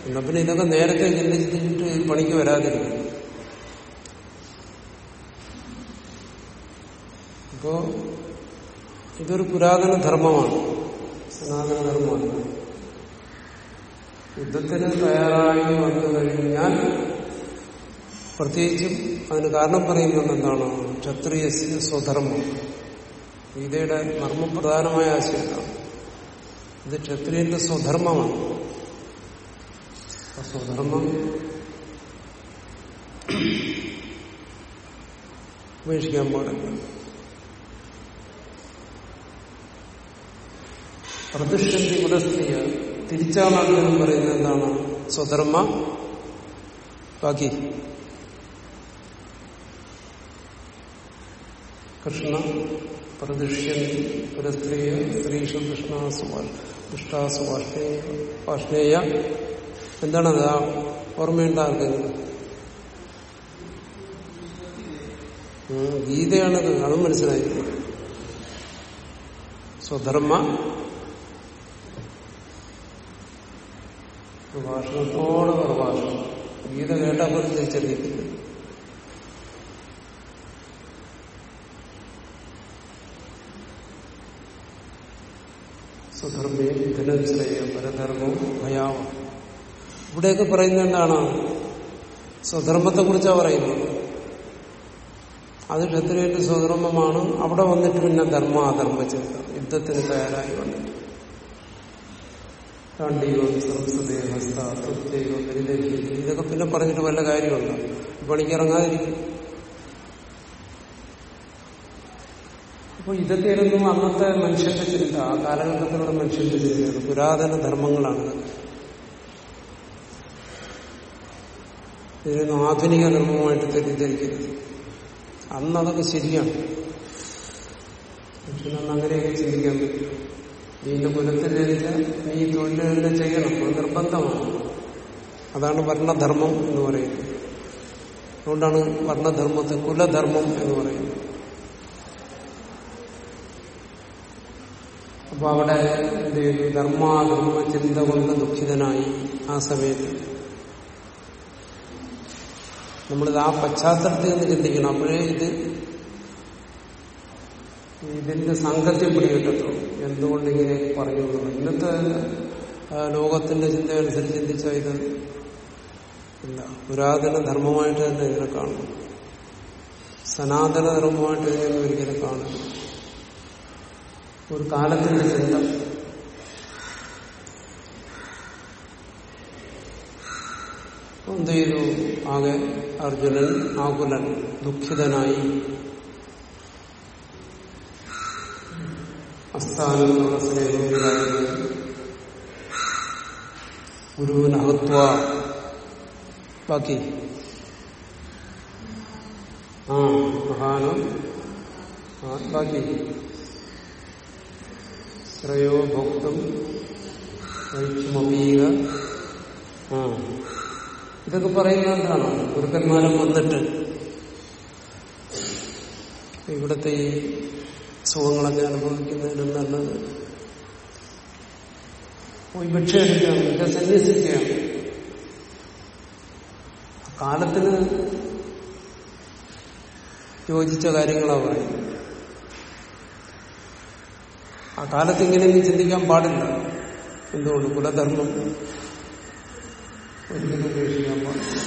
Speaker 1: എന്നാ പിന്നെ ഇതൊക്കെ നേരത്തെ ചിന്തിച്ചിട്ട് പണിക്ക് വരാതിരിക്കും. അപ്പോ ഇതൊരു പുരാതന ധർമ്മമാണ്. സനാതന ധർമ്മമാണ്. യുദ്ധത്തിന് തയ്യാറായി വന്നു കഴിഞ്ഞാൽ പ്രത്യേകിച്ചും അതിന് കാരണം പറയുന്നത് എന്താണ്? ക്ഷത്രിയ സ്വധർമ്മം. ഗീതയുടെ മർമ്മപ്രധാനമായ ആശയമാണ്. ഇത് ക്ഷത്രിയന്റെ സ്വധർമ്മമാണ്. സ്വധർമ്മം ഉപേക്ഷിക്കാൻ പാടില്ല. പ്രതിഷ്ഠി പുരസ്ത്രീയ തിരിച്ചാണ് അദ്ദേഹം പറയുന്നത് എന്താണ്? സ്വധർമ്മ. ബാക്കി. കൃഷ്ണ പ്രദിഷ്യൻ പുരസ്ത്രീയ സ്ത്രീഷു കൃഷ്ണാസു ദുഷ്ടാസു വാഷ്ണേയ. എന്താണത് ആ ഓർമ്മയുണ്ട ആർക്കെങ്കിലും? ഗീതയാണത്. അതും മനസ്സിലായി. സ്വധർമ്മ പ്രഭാഷണത്തോട് പ്രഭാഷണം. ഗീത കേട്ടാൽ പോലും തിരിച്ചറിയത്തില്ല സുധർമ്മയും ധനശ്രയം പരധർമ്മവും ഭയാവും ഇവിടെയൊക്കെ പറയുന്നത് എന്താണ്? സ്വധർമ്മത്തെ കുറിച്ചാണ് പറയുന്നത്. അത് ക്ഷത്രിയന്റെ സ്വധർമ്മമാണ്. അവിടെ വന്നിട്ട് പിന്നെ ധർമ്മ അധർമ്മ ചിന്ത യുദ്ധത്തിന് തയ്യാറായി വന്നിട്ട് ഇതൊക്കെ പിന്നെ പറഞ്ഞിട്ട് വല്ല കാര്യമുണ്ട്? പണിക്ക് ഇറങ്ങാതിരിക്കും അപ്പൊ ഇതൊക്കെയായിരുന്നു അന്നത്തെ മനുഷ്യന്റെ ചിന്ത ആ കാലഘട്ടത്തിലുള്ള മനുഷ്യന്റെ ചിന്തയാണ് പുരാതന ധർമ്മങ്ങളാണ്. ഇതിനൊന്നും ആധുനിക ധർമ്മമായിട്ട് തെറ്റിദ്ധരിക്കരുത്. അന്നതൊക്കെ ശരിയാണ്. അങ്ങനെയൊക്കെ ചിന്തിക്കാൻ പറ്റും നീന്റെ കുലത്തിൽ ജനിച്ച നീ തൊഴിൽ ചെയ്യണം. അത് നിർബന്ധമാണ്. അതാണ് വർണധർമ്മം എന്ന് പറയുന്നത്. അതുകൊണ്ടാണ് വർണധർമ്മത്തെ കുലധർമ്മം എന്ന് പറയുന്നത്. അപ്പൊ അവിടെ എന്ത് ധർമാധർമ്മ ചിന്ത കൊണ്ട് ദുഃഖിതനായി ആ സമയത്ത്. നമ്മളിത് ആ പശ്ചാത്തലത്തിൽ നിന്ന് ചിന്തിക്കണം. അപ്പോഴേ ഇത് ഇതിന്റെ സംഘത്തിൽ പിടികിട്ടത്തുള്ളൂ എന്തുകൊണ്ട് ഇങ്ങനെ പറഞ്ഞു. ഇന്നത്തെ ലോകത്തിന്റെ ചിന്തയനുസരിച്ച് ചിന്തിച്ചാൽ ഇത് ഇല്ല പുരാതന ധർമ്മമായിട്ട് തന്നെ ഇതിനെ കാണുന്നു. സനാതന ധർമ്മമായിട്ട് ഇതിനെ ഒരിക്കലും കാണുന്നു ഒരു കാലത്തിന്റെ ചിന്ത. എന്ത് ചെയ്തു? ആകെ അർജുനൻ ആകുലൻ ദുഃഖിതനായി അസ്ഥാനത്തുള്ള സ്നേഹത്തിലായിരുന്നു ഗുരുവിനഹത്വ ബാക്കി ആ മഹാനം ബാക്കി ശ്രയോ ഭോക്തം വൈഷ്മീക ആ ഇതൊക്കെ പറയുന്നത് എന്താണ് ഗുരുക്കന്മാരും വന്നിട്ട് ഇവിടുത്തെ സുഖങ്ങളൊക്കെ അനുഭവിക്കുന്നതിനും നല്ലത് പോയി ഭിക്ഷ എടുക്കുകയാണ് ഭിക്ഷ സന്യസിക്കുകയാണ് കാലത്തിന് യോജിച്ച കാര്യങ്ങളാണ് പറയുന്നത്. ആ കാലത്ത് ഇങ്ങനെയൊന്നും ചിന്തിക്കാൻ പാടില്ല. എന്തുകൊണ്ട്? കുലധർമ്മം ഒരിക്കലും ഉപേക്ഷിക്കാൻ പാടില്ല.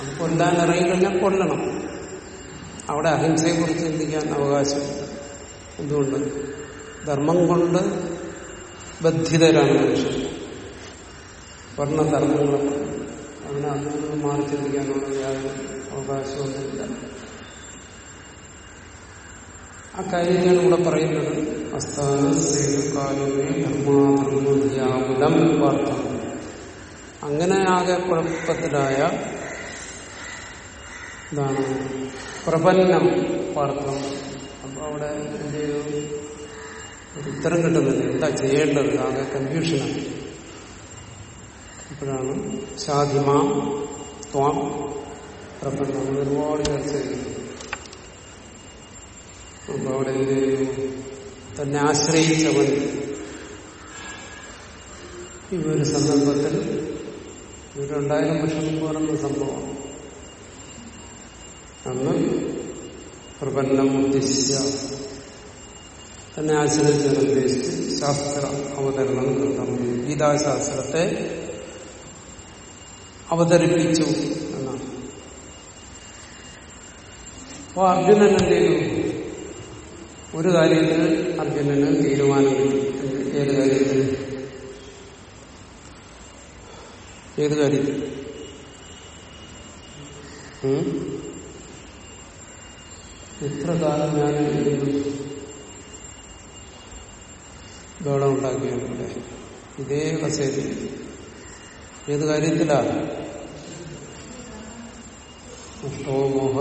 Speaker 1: അത് കൊല്ലാൻ ഇറങ്ങിക്കഴിഞ്ഞാൽ കൊല്ലണം. അവിടെ അഹിംസയെക്കുറിച്ച് ചിന്തിക്കാൻ അവകാശമില്ല. എന്തുകൊണ്ട് ധർമ്മം കൊണ്ട് ബദ്ധിതരാണ് മനുഷ്യർ. വർണധർമ്മങ്ങളൊക്കെ അതിനെ അതിൽ നിന്ന് മാറി ചിന്തിക്കാനുള്ള യാതൊരു അവകാശമൊന്നുമില്ല ആ കാര്യമാണ് ഇവിടെ പറയുന്നത്. ധർമാധർമ്മധ്യാകുലം വാർത്ത. അങ്ങനെ ആകെ കുഴപ്പത്തിലായ എന്താണ് പ്രപന്നം അപ്പൊ അവിടെ എന്ത് ചെയ്തു? ഒരു ഉത്തരം കിട്ടുന്നില്ല എന്താ ചെയ്യേണ്ടത്? ആകെ കൺഫ്യൂഷനാണ് അപ്പോഴാണ് ഷാദിമ ത്വാം പ്രപഞ്ചം ഒരുപാട് ചർച്ച ചെയ്യുന്നത്. അപ്പൊ അവിടെ എന്ത് ചെയ്തു തന്നെ ആശ്രയിച്ചവൻ ഈ ഒരു സന്ദർഭത്തിൽ ഒരു രണ്ടായിരം വർഷം മുമ്പ് സംഭവമാണ് അന്ന് പ്രപന്നം ഉദ്ദേശിച്ച തന്നെ ആശ്രയിച്ചവൻ ഉദ്ദേശിച്ച് ശാസ്ത്ര അവതരണം നടത്താൻ ഗീതാശാസ്ത്രത്തെ അവതരിപ്പിച്ചു എന്നാണ്. അപ്പോ അർജുനൻ എന്ത് ചെയ്തു? ഒരു കാര്യത്തിൽ അർജുനന് തീരുമാനം ഏത് കാര്യത്തിൽ? ഏത് കാര്യത്തിൽ കാലം ഞാൻ ബഹളം ഉണ്ടാക്കിയിട്ടുണ്ട് ഇതേ കസേരി ഏത് കാര്യത്തിലാണ് ഇഷ്ടോമോഹ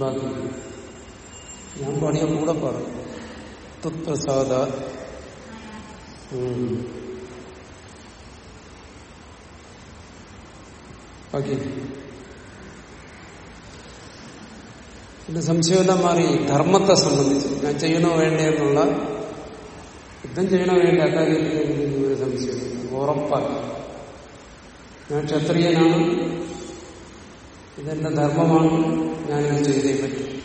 Speaker 1: ബാക്കി ഞാൻ പാടിയ കൂടെ പാടും തുത്പ്രസാദ ബാക്കി പിന്നെ സംശയമെല്ലാം മാറി ധർമ്മത്തെ സംബന്ധിച്ച് ഞാൻ ചെയ്യണോ വേണ്ടേ എന്നുള്ള യുദ്ധം ചെയ്യണോ വേണ്ട അക്കാര്യത്തിൽ ഒരു സംശയം. ഉറപ്പാക്കി ഞാൻ ക്ഷത്രിയനാണ്. ഇതെന്റെ ധർമ്മമാണ്. ഞാനിത് ചെയ്തേ പറ്റും.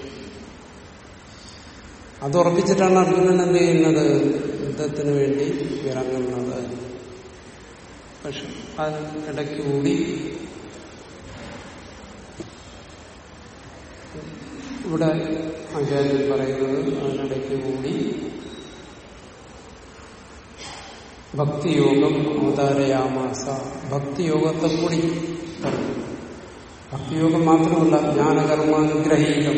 Speaker 1: അത് ഉറപ്പിച്ചിട്ടാണ് അർജുനൻ എന്ത് ചെയ്യുന്നത്? യുദ്ധത്തിന് വേണ്ടി ഇറങ്ങുന്നത്. പക്ഷെ അതിനിടയ്ക്ക് കൂടി ഇവിടെ ആചാര്യൻ പറയുന്നത് അതിനിടയ്ക്ക് കൂടി. ഭക്തിയോഗം അവതാരയാമാസ. ഭക്തിയോഗത്തെ കൂടി ഭക്തിയോഗം മാത്രമല്ല ജ്ഞാനകർമാനുഗ്രഹീകം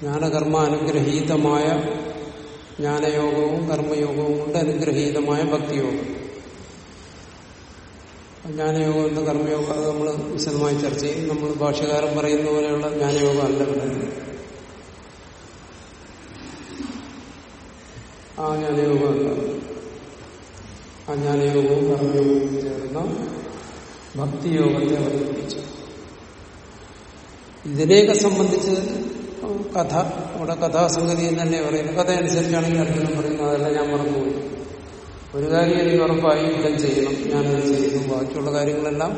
Speaker 1: ജ്ഞാനകർമാനുഗ്രഹീതമായ ജ്ഞാനയോഗവും കർമ്മയോഗവും കൊണ്ട് അനുഗ്രഹീതമായ ഭക്തിയോഗം. ജ്ഞാനയോഗം എന്ന കർമ്മയോഗം അത് നമ്മൾ വിശദമായി ചർച്ച ചെയ്യും. നമ്മൾ ഭാഷകാരൻ പറയുന്ന പോലെയുള്ള ജ്ഞാനയോഗം അല്ല ആ ജ്ഞാനയോഗം ആ ജ്ഞാനയോഗവും കർമ്മയോഗവും ചേർന്ന ഭക്തിയോഗത്തെ അവതരിപ്പിച്ചു. ഇതിനെയൊക്കെ സംബന്ധിച്ച് കഥ ഇവിടെ കഥാസംഗതി തന്നെ പറയുന്നത് കഥ അനുസരിച്ചാണെങ്കിൽ അർജുനം പറയുന്നത്. അതെല്ലാം ഞാൻ മറന്നുപോയി. ഒരു കാര്യം എനിക്ക് ഉറപ്പായി ഇതം ചെയ്യണം ഞാനത് ചെയ്യുന്നു ബാക്കിയുള്ള കാര്യങ്ങളെല്ലാം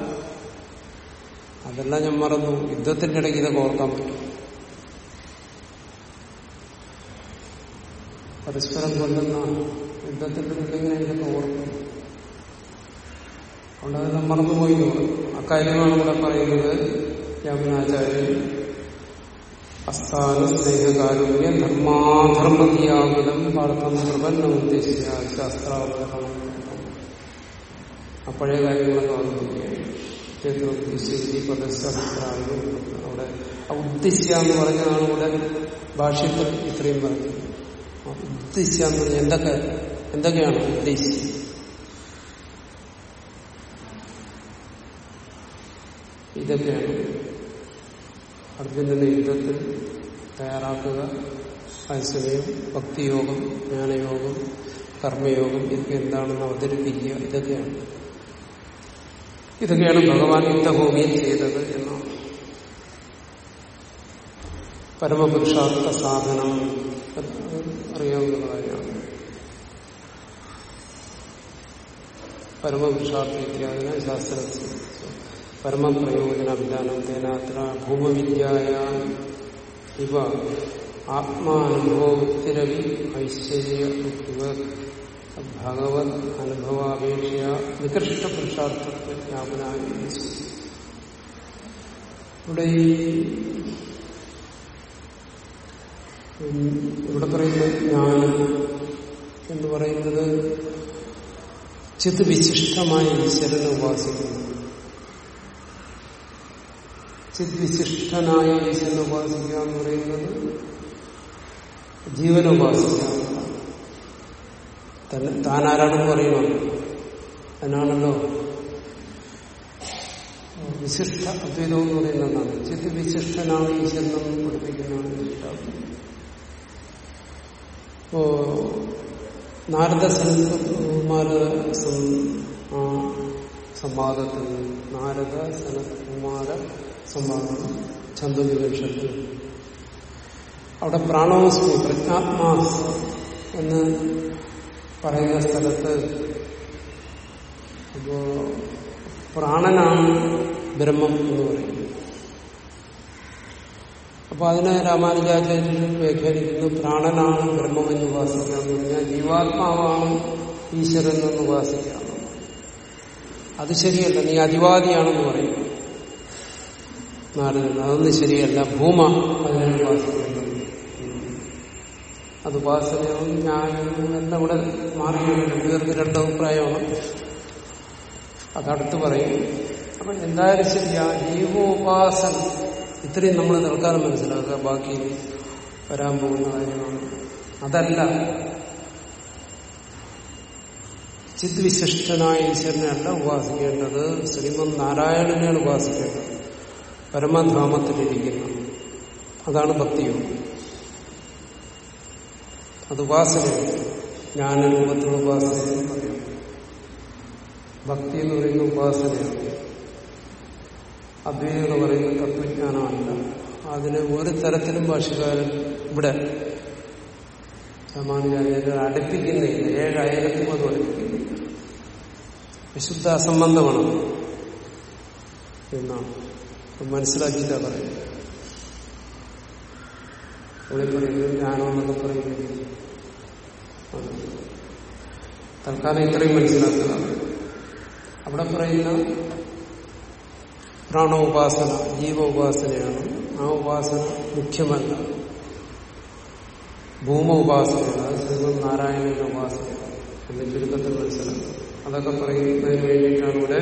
Speaker 1: അതെല്ലാം ഞാൻ മറന്നു. യുദ്ധത്തിന്റെ ഇടയ്ക്ക് ഇതൊക്കെ ഓർക്കാൻ പറ്റും. പരസ്പരം കൊല്ലുന്ന യുദ്ധത്തിന്റെ ഇടയ്ക്കിങ്ങനെ ഇതൊക്കെ ഓർക്കും. അതുകൊണ്ട് അതെല്ലാം മറന്നുപോയി അക്കാര്യമാണ് ഇവിടെ പറയുന്നത് യാമിനാചാര്യൻ. അസ്ഥാന സ്നേഹകാരുണ്യ ധർമാധർമ്മതിയാകുലം പാർത്ഥം പ്രപന്ന ഉദ്ദേശിച്ച ശാസ്ത്രാവതരണം. ആ പഴയ കാര്യങ്ങളൊക്കെ ഓർമ്മിക്കുകയാണ് ഉദ്ദേശിച്ച് പദശാസ്ത്രായും അവിടെ ആ ഉദ്ദേശിച്ച എന്ന് പറഞ്ഞതാണ് ഇവിടെ ഭാഷ്യത്തിൽ ഇത്രയും പറഞ്ഞത് ഉദ്ദേശിച്ച എന്ന് പറഞ്ഞാൽ എന്തൊക്കെ എന്തൊക്കെയാണ് ഉദ്ദേശിച്ചത്? ഇതൊക്കെയാണ് അർജുനന്റെ യുദ്ധത്തിൽ തയ്യാറാക്കുക. അതേസമയം ഭക്തിയോഗം ജ്ഞാനയോഗം കർമ്മയോഗം ഇതൊക്കെ എന്താണെന്ന് അവതരിപ്പിക്കുക ഇതൊക്കെയാണ്. ഇതൊക്കെയാണ് ഭഗവാൻ യുദ്ധഭൂമിയിൽ ചെയ്തത് എന്നാണ് പരമപുരുഷാർത്ഥ സാധനം അറിയാവുന്ന കാര്യമാണ്. പരമപുരുഷാർത്ഥ ഇത്യാദിന ശാസ്ത്രത്തിൽ. പരമപ്രയോജന വിധാനം തേനാത്ര ഭൂമവിദ്യായ ഇവ ആത്മാനുഭവത്തിരവി ഐശ്വര്യ ഭഗവത് അനുഭവാപേക്ഷയ നികൃഷ്ട പുരുഷാർത്ഥത്തെ ജ്ഞാപനായി ഇവിടെ ഈ ഇവിടെ പറയുന്ന ജ്ഞാനം എന്ന് പറയുന്നത് ചിത് വിശിഷ്ടമായ ഈശ്വരനെ ഉപാസിക്കുന്നു. ചിദ്വിശിഷ്ടനായ ഈശ്വരനെ ഉപാസിക്കുക എന്ന് പറയുന്നത് തന്നെ താനാരാണെന്ന് പറയുക അതിനാണല്ലോ വിശിഷ്ട അദ്വൈതം എന്ന് പറയുന്ന ഒന്നാണ്. ചിത് വിശിഷ്ടനാണ് ഈശ്വരനെന്ന് പഠിപ്പിക്കുന്നതാണ് ഇപ്പോ നാരദ സനത്കുമാര സംവാദത്തിൽ നാരദ സനത്കുമാര സംവാദം ചന്ദ്രവിവക്ഷത്തിൽ അവിടെ പ്രാണോസ്മി പ്രജ്ഞാത്മാസ് എന്ന് പറയുന്ന സ്ഥലത്ത് അപ്പോ പ്രാണനാണ് ബ്രഹ്മം എന്ന് പറയുന്നത്. അപ്പൊ അതിനെ രാമാനുജാചാര്യ വ്യാഖ്യാനിക്കുന്നു പ്രാണനാണ് ബ്രഹ്മം എന്ന് ഉപാസിക്കാന്ന് പറഞ്ഞാൽ ജീവാത്മാവാണ് ഈശ്വരൻ എന്ന് ഉപാസിക്കാന്ന് അത് ശരിയല്ല നീ അതിവാദിയാണെന്ന് പറയും. നാരദൻ അതൊന്നും ശരിയല്ല. ഭൂമ അതിനാണ് ഉപാസിക്കുന്നത് അത് ഉപാസനയാവും ന്യായവും എല്ലാം ഇവിടെ മാറി രണ്ടുപേർക്ക് രണ്ട് അഭിപ്രായമാണ്. അതടുത്ത് പറയും. അപ്പൊ എന്തായാലും ശരിയാ ജീവോപാസന ഇത്രയും നമ്മൾ തൽക്കാലം മനസ്സിലാക്കുക. ബാക്കി വരാൻ പോകുന്ന കാര്യമാണ്. അതല്ല. ചിദ്വിശിഷ്ടനായ ഈശ്വരനെയല്ല ഉപാസിക്കേണ്ടത്. ശ്രീമൻ നാരായണനെയാണ് ഉപാസിക്കേണ്ടത്. പരമധാമത്തിലിരിക്കുന്ന അതാണ് ഭക്തിയോഗം അത് ഉപാസന ജ്ഞാനരൂപത്തിലുള്ള ഉപാസന ഭക്തി എന്ന് പറയുന്ന ഉപാസനയാണ്. അദ്വൈതങ്ങൾ പറയുന്ന തത്വജ്ഞാനമല്ല. അതിന് ഒരു തരത്തിലും ഭാഷകാരൻ ഇവിടെ രാമാനുചാര്യർ അടുപ്പിക്കുന്നില്ല. ഏഴായിരത്തി പോലും അടുപ്പിക്കുന്നില്ല വിശുദ്ധ അസംബന്ധമാണ് എന്നാണ്. മനസ്സിലാക്കിയിട്ടാ പറയുന്നത്. ഇവിടെ പറയുന്നത് ജ്ഞാനമെന്നൊക്കെ പറയുന്നത് തൽക്കാലം ഇത്രയും മനസ്സിലാക്കുക. അവിടെ പറയുന്ന പ്രാണോപാസന ജീവ ഉപാസനയാണ് ആ ഉപാസന മുഖ്യമല്ല. ഭൂമ ഉപാസനയാണ് അത് ശ്രീമൻ നാരായണന്റെ ഉപാസനയാണ്. എന്ന് ചുരുക്കത്തിൽ മനസ്സിലാക്കുക. അതൊക്കെ പറയുന്നതിന് വേണ്ടിയിട്ടാണ് ഇവിടെ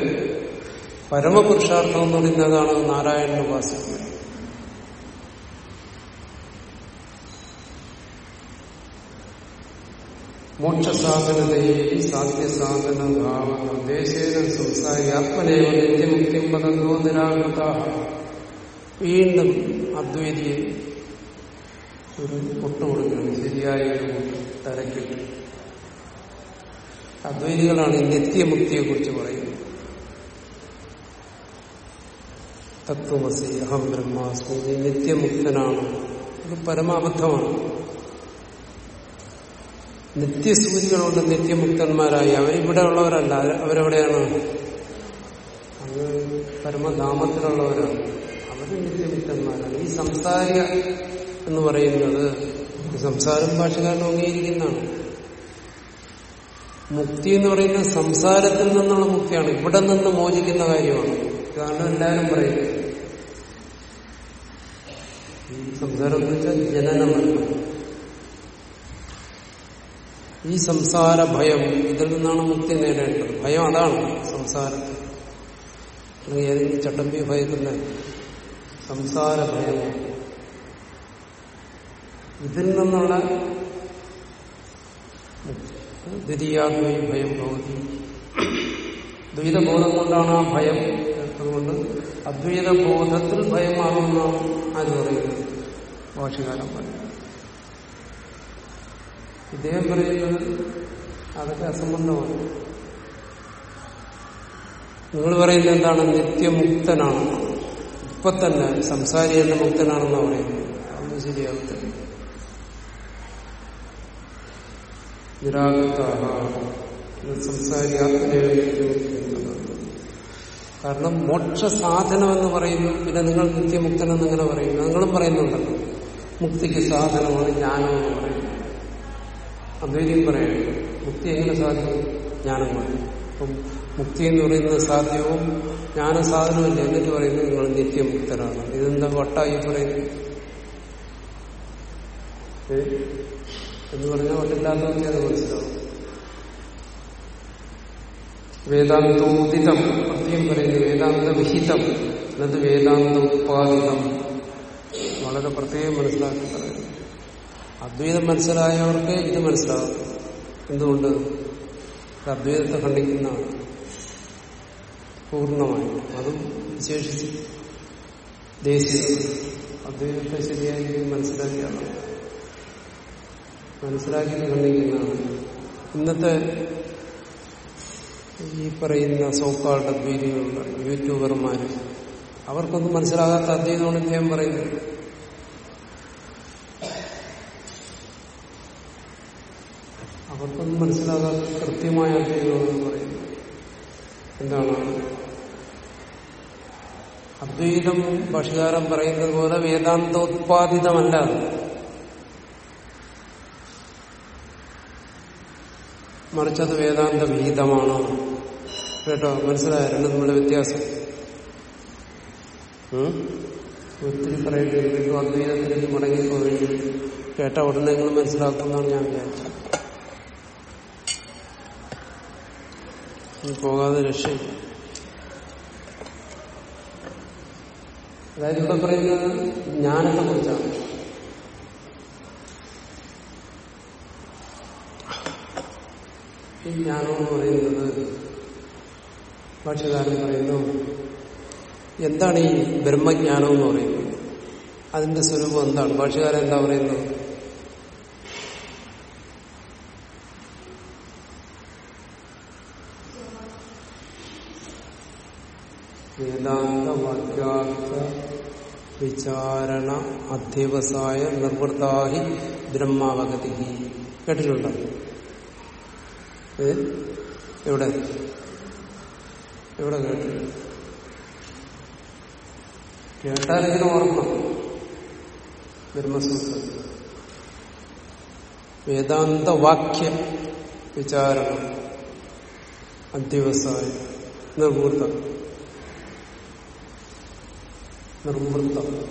Speaker 1: പരമപുരുഷാർത്ഥം എന്ന് പറയുന്നതാണ് നാരായണൻ ഉപാസിക്കുന്നത്. മോക്ഷസാധനതയെ സാധ്യസാധന ഭാവ നിർദ്ദേശേന സംസാരി. ആത്മനേവ നിത്യമുക്തി പദന്തോ നിരാകൃത വീണ്ടും അദ്വൈതിയെ ഒരു പൊട്ട് കൊടുക്കുകയാണ്. ശരിയായ ഒരു തരക്കിട്ട് അദ്വൈതികളാണ് നിത്യമുക്തിയെ കുറിച്ച് പറയുന്നത്. തത്വമസി അഹം ബ്രഹ്മാസ്മി നിത്യമുക്തനാണ്. ഇത് പരമാബദ്ധമാണ്. നിത്യസൂചികളുണ്ട് നിത്യമുക്തന്മാരായി. അവരിവിടെ ഉള്ളവരല്ല അവരെവിടെയാണ്. അങ്ങ് പരമധാമത്തിലുള്ളവരാണ്. അവർ നിത്യമുക്തന്മാരാണ്. ഈ സംസാരിക എന്ന് പറയുന്നത് സംസാരം ഭാഷകാരൻ അംഗീകരിക്കുന്നതാണ്. മുക്തി എന്ന് പറയുന്നത് സംസാരത്തിൽ നിന്നുള്ള മുക്തിയാണ്. ഇവിടെ നിന്ന് മോചിക്കുന്ന കാര്യമാണ്. കാരണം എല്ലാവരും പറയും. സംസാരം വെച്ചാൽ ജനനമല്ല ഈ സംസാര ഭയം ഇതിൽ നിന്നാണ് മുക്തി നേടേണ്ടത്. ഭയം അതാണ് സംസാരം. അല്ലെങ്കിൽ ഏതെങ്കിലും ചട്ടമ്പി ഭയക്കുന്ന സംസാര ഭയം. ഇതിൽ നിന്നുള്ള ദ്വിതീയാത്മീയ ഭയം ഭവതി. ദ്വൈതബോധം കൊണ്ടാണ് ആ ഭയം അതുകൊണ്ട് അദ്വൈത ബോധത്തിൽ ഭയമാകുന്ന ആര് പറയുന്നത് ഭാഷകാലം പറയുന്നത് ഇദ്ദേഹം പറയുന്നത് അതൊക്കെ അസംബന്ധമാണ്. നിങ്ങൾ പറയുന്നത് എന്താണ്? നിത്യമുക്തനാണ്. ഇപ്പൊ തന്നെ സംസാരി എന്ന മുക്തനാണെന്നാണ് പറയുന്നത്. അതൊന്നും ശരിയാകത്തില്ല നിരാകൃത സംസാരി കാരണം മോക്ഷ സാധനം എന്ന് പറയുന്നു പിന്നെ നിങ്ങൾ നിത്യമുക്തനെന്ന് ഇങ്ങനെ പറയുന്നു. നിങ്ങളും പറയുന്നുണ്ടല്ലോ. മുക്തിക്ക് സാധനമാണ് ജ്ഞാനം എന്ന് പറയുന്നത് അദ്വൈതം പറയുന്നു മുക്തി എങ്ങനെ സാധിക്കും? ജ്ഞാനം കൊണ്ട് അപ്പം മുക്തി എന്ന് പറയുന്നത് സാധ്യവും ജ്ഞാന സാധനമല്ല എന്നിട്ട് പറയുന്നത് നിങ്ങൾ നിത്യമുക്തരാണ്. ഇതെന്താ വട്ടായി പറയുന്നു? എന്ന് പറഞ്ഞാൽ വട്ടില്ലാത്ത അത് മനസ്സിലാവും. വേദാന്തോദിതം. പ്രത്യേകം പറയുന്നത് വേദാന്ത വിഹിതം എന്നത് വേദാന്ത വളരെ പ്രത്യേകം മനസ്സിലാക്കി പറയുന്നു. അദ്വൈതം മനസ്സിലായവർക്ക് ഇത് മനസ്സിലാകും എന്തുകൊണ്ട്? അദ്വൈതത്തെ ഖണ്ഡിക്കുന്നതാണ്. പൂർണമായി. അതും വിശേഷിച്ച് ദേശീയ അദ്വൈതത്തെ ശരിയായി മനസ്സിലാക്കിയാണ്? മനസ്സിലാക്കി ഖണ്ഡിക്കുന്നതാണ്. ഇന്നത്തെ ഈ പറയുന്ന സോക്കാൾഡ് അദ്വൈതികളുടെ യൂട്യൂബർമാര് അവർക്കൊന്നും മനസ്സിലാകാത്ത അദ്ദേഹമാണ് ഇദ്ദേഹം പറയുന്നത്. അവർക്കൊന്നും മനസ്സിലാകാത്ത കൃത്യമായ അദ്വൈതമാണെന്ന് പറയുന്നത്. എന്താണ്? അദ്വൈതം ഭാഷകാരം പറയുന്നത് പോലെ വേദാന്തോത്പാദിതമല്ല. മറിച്ചത് വേദാന്ത വിഹിതമാണ്? കേട്ടോ മനസ്സിലായ നമ്മുടെ വ്യത്യാസം? ഒത്തിരി പറയേണ്ടി വീണ്ടും അദ്വൈതത്തിലേക്ക് മടങ്ങിപ്പോയി കേട്ട ഉടനെ നിങ്ങൾ മനസ്സിലാക്കുമെന്നാണ് ഞാൻ വിചാരിച്ചത്. പോകാതെ രക്ഷയില്ല. അതായത് ഇവിടെ പറയുന്നത് ജ്ഞാനത്തെ കുറിച്ചാണ്. ഈ ജ്ഞാനം എന്ന് പറയുന്നത് ഭാഷകാരൻ പറയുന്നു എന്താണ് ഈ ബ്രഹ്മജ്ഞാനം എന്ന് പറയുന്നത്? അതിന്റെ സ്വരൂപം എന്താണ്? ഭാഷകാരൻ എന്താ പറയുന്നത് വേദാന്ത വിചാരണ അധ്യവസായ നിർവൃത്താഹി ബ്രഹ്മാവഗതി കേട്ടിട്ടുണ്ടോ? എവിടെ? എവിടെ കേട്ടു? കേട്ടാലെങ്കിലും ഓർമ്മ. ബ്രഹ്മസൂത്രം. വേദാന്ത വാക്യ വിചാരണം. അധ്യവസായം നിർവൃത്തം. നിർവൃത്തം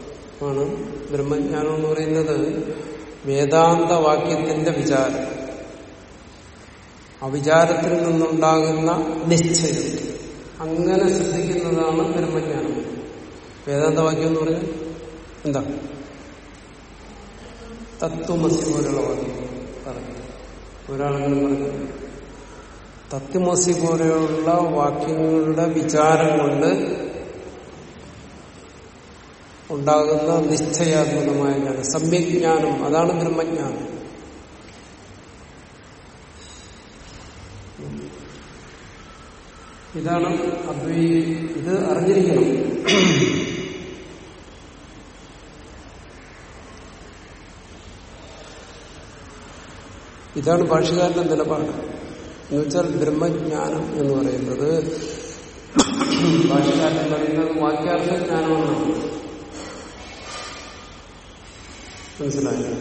Speaker 1: ആണ് ബ്രഹ്മജ്ഞാനം എന്ന് പറയുന്നത്. വേദാന്ത വാക്യത്തിന്റെ വിചാരം. അവിചാരത്തിൽ നിന്നുണ്ടാകുന്ന നിശ്ചയം. അങ്ങനെ ശ്രദ്ധിക്കുന്നതാണ് ബ്രഹ്മജ്ഞാനം. വേദാന്തവാക്യം എന്ന് പറഞ്ഞാൽ എന്താ? തത്വമസി പോലുള്ള വാക്യം പറഞ്ഞു. ഒരാളെങ്കിലും പറഞ്ഞു. തത്വമസി പോലെയുള്ള വാക്യങ്ങളുടെ വിചാരം കൊണ്ട് ഉണ്ടാകുന്ന നിശ്ചയാത്മകമായ ജ്ഞാനം. സമ്യജ്ഞാനം അതാണ് ബ്രഹ്മജ്ഞാനം. ഇതാണ് അദ്വൈ ഇത് അറിഞ്ഞിരിക്കണം. ഇതാണ് ഭാഷകാരന്റെ നിലപാട്. എന്നുവെച്ചാൽ ബ്രഹ്മജ്ഞാനം എന്ന് പറയുന്നത് ഭാഷകാരൻ പറയുന്നത് വാക്യാർത്ഥ ജ്ഞാനമെന്നാണ് മനസ്സിലായോ?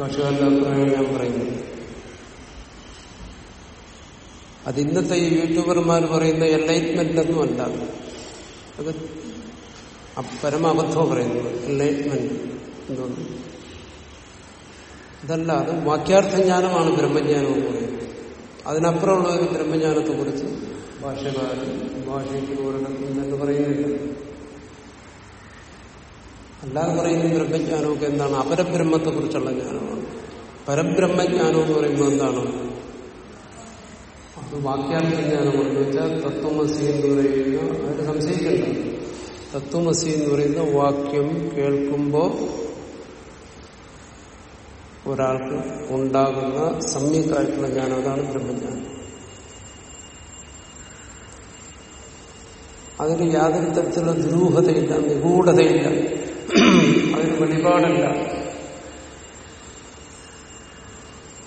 Speaker 1: ഭാഷകാരന്റെ അഭിപ്രായം ഞാൻ പറയുന്നത്. അത് ഇന്നത്തെ ഈ യൂട്യൂബർമാർ പറയുന്ന എൻലൈറ്റ്മെന്റ് ഒന്നും അല്ല. അത് പരമാബദ്ധം പറയുന്നത് എൻലൈറ്റ്മെന്റ് എന്തോന്നു അതല്ല അത് വാക്യാർത്ഥ ജ്ഞാനമാണ് ബ്രഹ്മജ്ഞാനം എന്ന് പറയുന്നത് അതിനപ്പുറമുള്ള ഒരു ബ്രഹ്മജ്ഞാനത്തെ കുറിച്ച് ഭാഷകാരൻ ഭാഷയ്ക്ക് ഒരിടത്തും എന്ന് പറയുന്നില്ല. അല്ലാതെ പറയുന്ന ബ്രഹ്മജ്ഞാനമൊക്കെ എന്താണ്? അപരബ്രഹ്മത്തെ കുറിച്ചുള്ള ജ്ഞാനമാണ്. പരബ്രഹ്മജ്ഞാനം എന്ന് പറയുമ്പോൾ എന്താണ്? അത് വാക്യാർത്ഥ ജ്ഞാനമാണെന്ന് വെച്ചാൽ തത്വമസി എന്ന് പറയുന്ന അതിന് സംശയിക്കണ്ട. തത്വമസി എന്ന് പറയുന്ന വാക്യം കേൾക്കുമ്പോൾ ഒരാൾക്ക് ഉണ്ടാകുന്ന സമ്യക്കായിട്ടുള്ള ജ്ഞാനം അതാണ് ബ്രഹ്മജ്ഞാനം. അതിന് യാതൊരു തരത്തിലുള്ള ദുരൂഹതയില്ല നിഗൂഢതയില്ല. അതിന് വെളിപാടല്ല.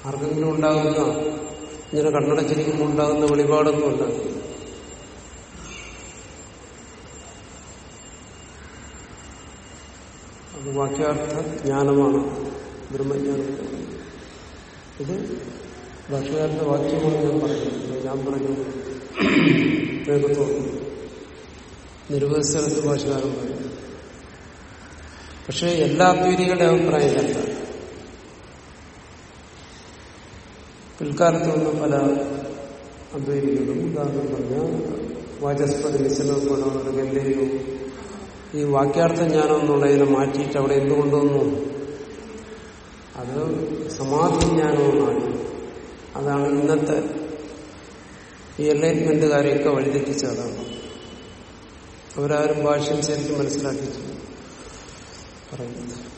Speaker 1: ആർക്കെങ്കിലും ഉണ്ടാകുന്ന ഇങ്ങനെ കണ്ണടച്ചിരിക്കുമ്പോൾ ഉണ്ടാകുന്ന വെളിപാടൊന്നുമല്ല. അത് വാക്യാർത്ഥ ജ്ഞാനമാണ് ബ്രഹ്മജ്ഞാനം ഇത് ഭാഷകാരന്റെ വാക്യമാണ് ഞാൻ പറയുന്നത്. ഞാൻ പറഞ്ഞു വേഗത്തോട് നിരവധി സ്ഥലത്ത് ഭാഷകാരൻ പറയും പക്ഷെ എല്ലാ അദ്വൈതികളുടെ അഭിപ്രായമല്ല പിൽക്കാലത്ത് വന്ന പല അദ്വൈതികളും ഉദാഹരണം പറഞ്ഞാൽ വാചസ്പതി വിശലം പോലുള്ള ഈ വാക്യാർത്ഥ ജ്ഞാനം എന്നുള്ളതിനെ മാറ്റിയിട്ട് അവിടെ എന്തുകൊണ്ടുവന്നു അത് സമാധി ജ്ഞാനവുമാണ് അതാണ് ഇന്നത്തെ ഈ എൻലൈറ്റ്മെന്റുകാരെയൊക്കെ വഴിതെറ്റിച്ചതാണ്. അവരാരും ഭാഷ്യം ശരിക്കും മനസ്സിലാക്കി പറയുന്നത്.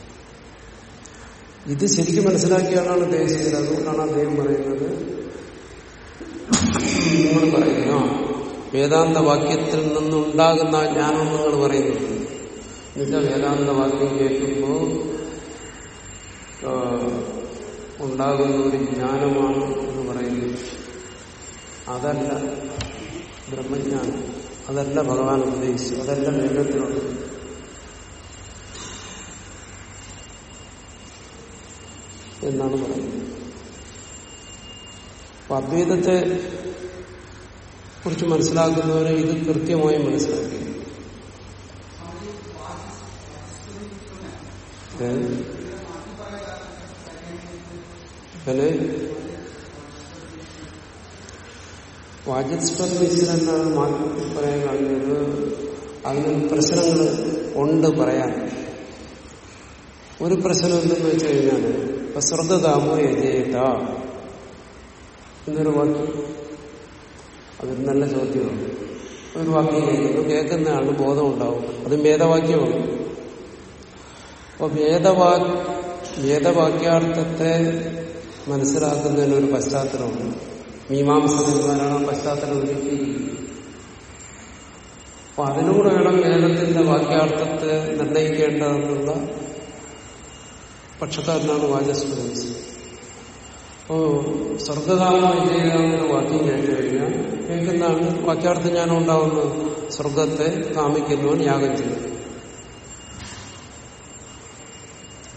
Speaker 1: ഇത് ശരിക്കും മനസ്സിലാക്കിയാലാണ് ദേശീയത അതുകൊണ്ടാണ് അദ്ദേഹം പറയുന്നത്. നിങ്ങൾ പറയുന്ന വേദാന്ത വാക്യത്തിൽ നിന്നുണ്ടാകുന്ന ജ്ഞാനം നിങ്ങൾ പറയുന്നു എന്നുവെച്ചാൽ വേദാന്ത വാക്യം കേൾക്കുമ്പോൾ ഉണ്ടാകുന്ന ഒരു ജ്ഞാനമാണ് എന്ന് പറയുന്നത് അതല്ല ബ്രഹ്മജ്ഞാനം. അതല്ല ഭഗവാൻ ഉപദേശിച്ചു അതല്ല വേദത്തിലുള്ളത്. എന്നാണ് പറയുന്നത്. അപ്പൊ അദ്വൈതത്തെ കുറിച്ച് മനസ്സിലാക്കുന്നവരെ ഇത് കൃത്യമായി മനസ്സിലാക്കി. അങ്ങനെ മിശ്രൻ എന്നാണ് പറയാൻ കഴിഞ്ഞത് അതിന് പ്രശ്നങ്ങൾ ഉണ്ട് പറയാൻ. ഒരു പ്രശ്നം എന്തെന്ന് വെച്ച് കഴിഞ്ഞാൽ ഇപ്പൊ ശ്രദ്ധതാമോ യജേത എന്നൊരു വാക്യം അതൊരു നല്ല ചോദ്യമാണ്. ഒരു വാക്യം കേൾക്കുന്നു കേൾക്കുന്ന ആളിന് ബോധം ഉണ്ടാവും അത് വേദവാക്യമാണ്. അപ്പൊ വേദവാ വേദവാക്യാർത്ഥത്തെ മനസ്സിലാക്കുന്നതിന് ഒരു പശ്ചാത്തലമുണ്ട്. ആ പശ്ചാത്തലം ഒരുക്കി അപ്പൊ അതിനോട് വേണം വേദത്തിന്റെ വാക്യാർത്ഥത്തെ നിർണയിക്കേണ്ടതെന്നുള്ള പക്ഷക്കാരനാണ് വാചസ്പതി അപ്പോ സ്വർഗകാമ വിജയകാമെന്ന് വാക്യം കേട്ടു കഴിഞ്ഞാൽ കേൾക്കുന്നതാണ് വാക്യാർത്ഥ ജ്ഞാനം ഉണ്ടാവുന്നത് സ്വർഗത്തെ കാമിക്കുന്നവൻ യാഗം ചെയ്യും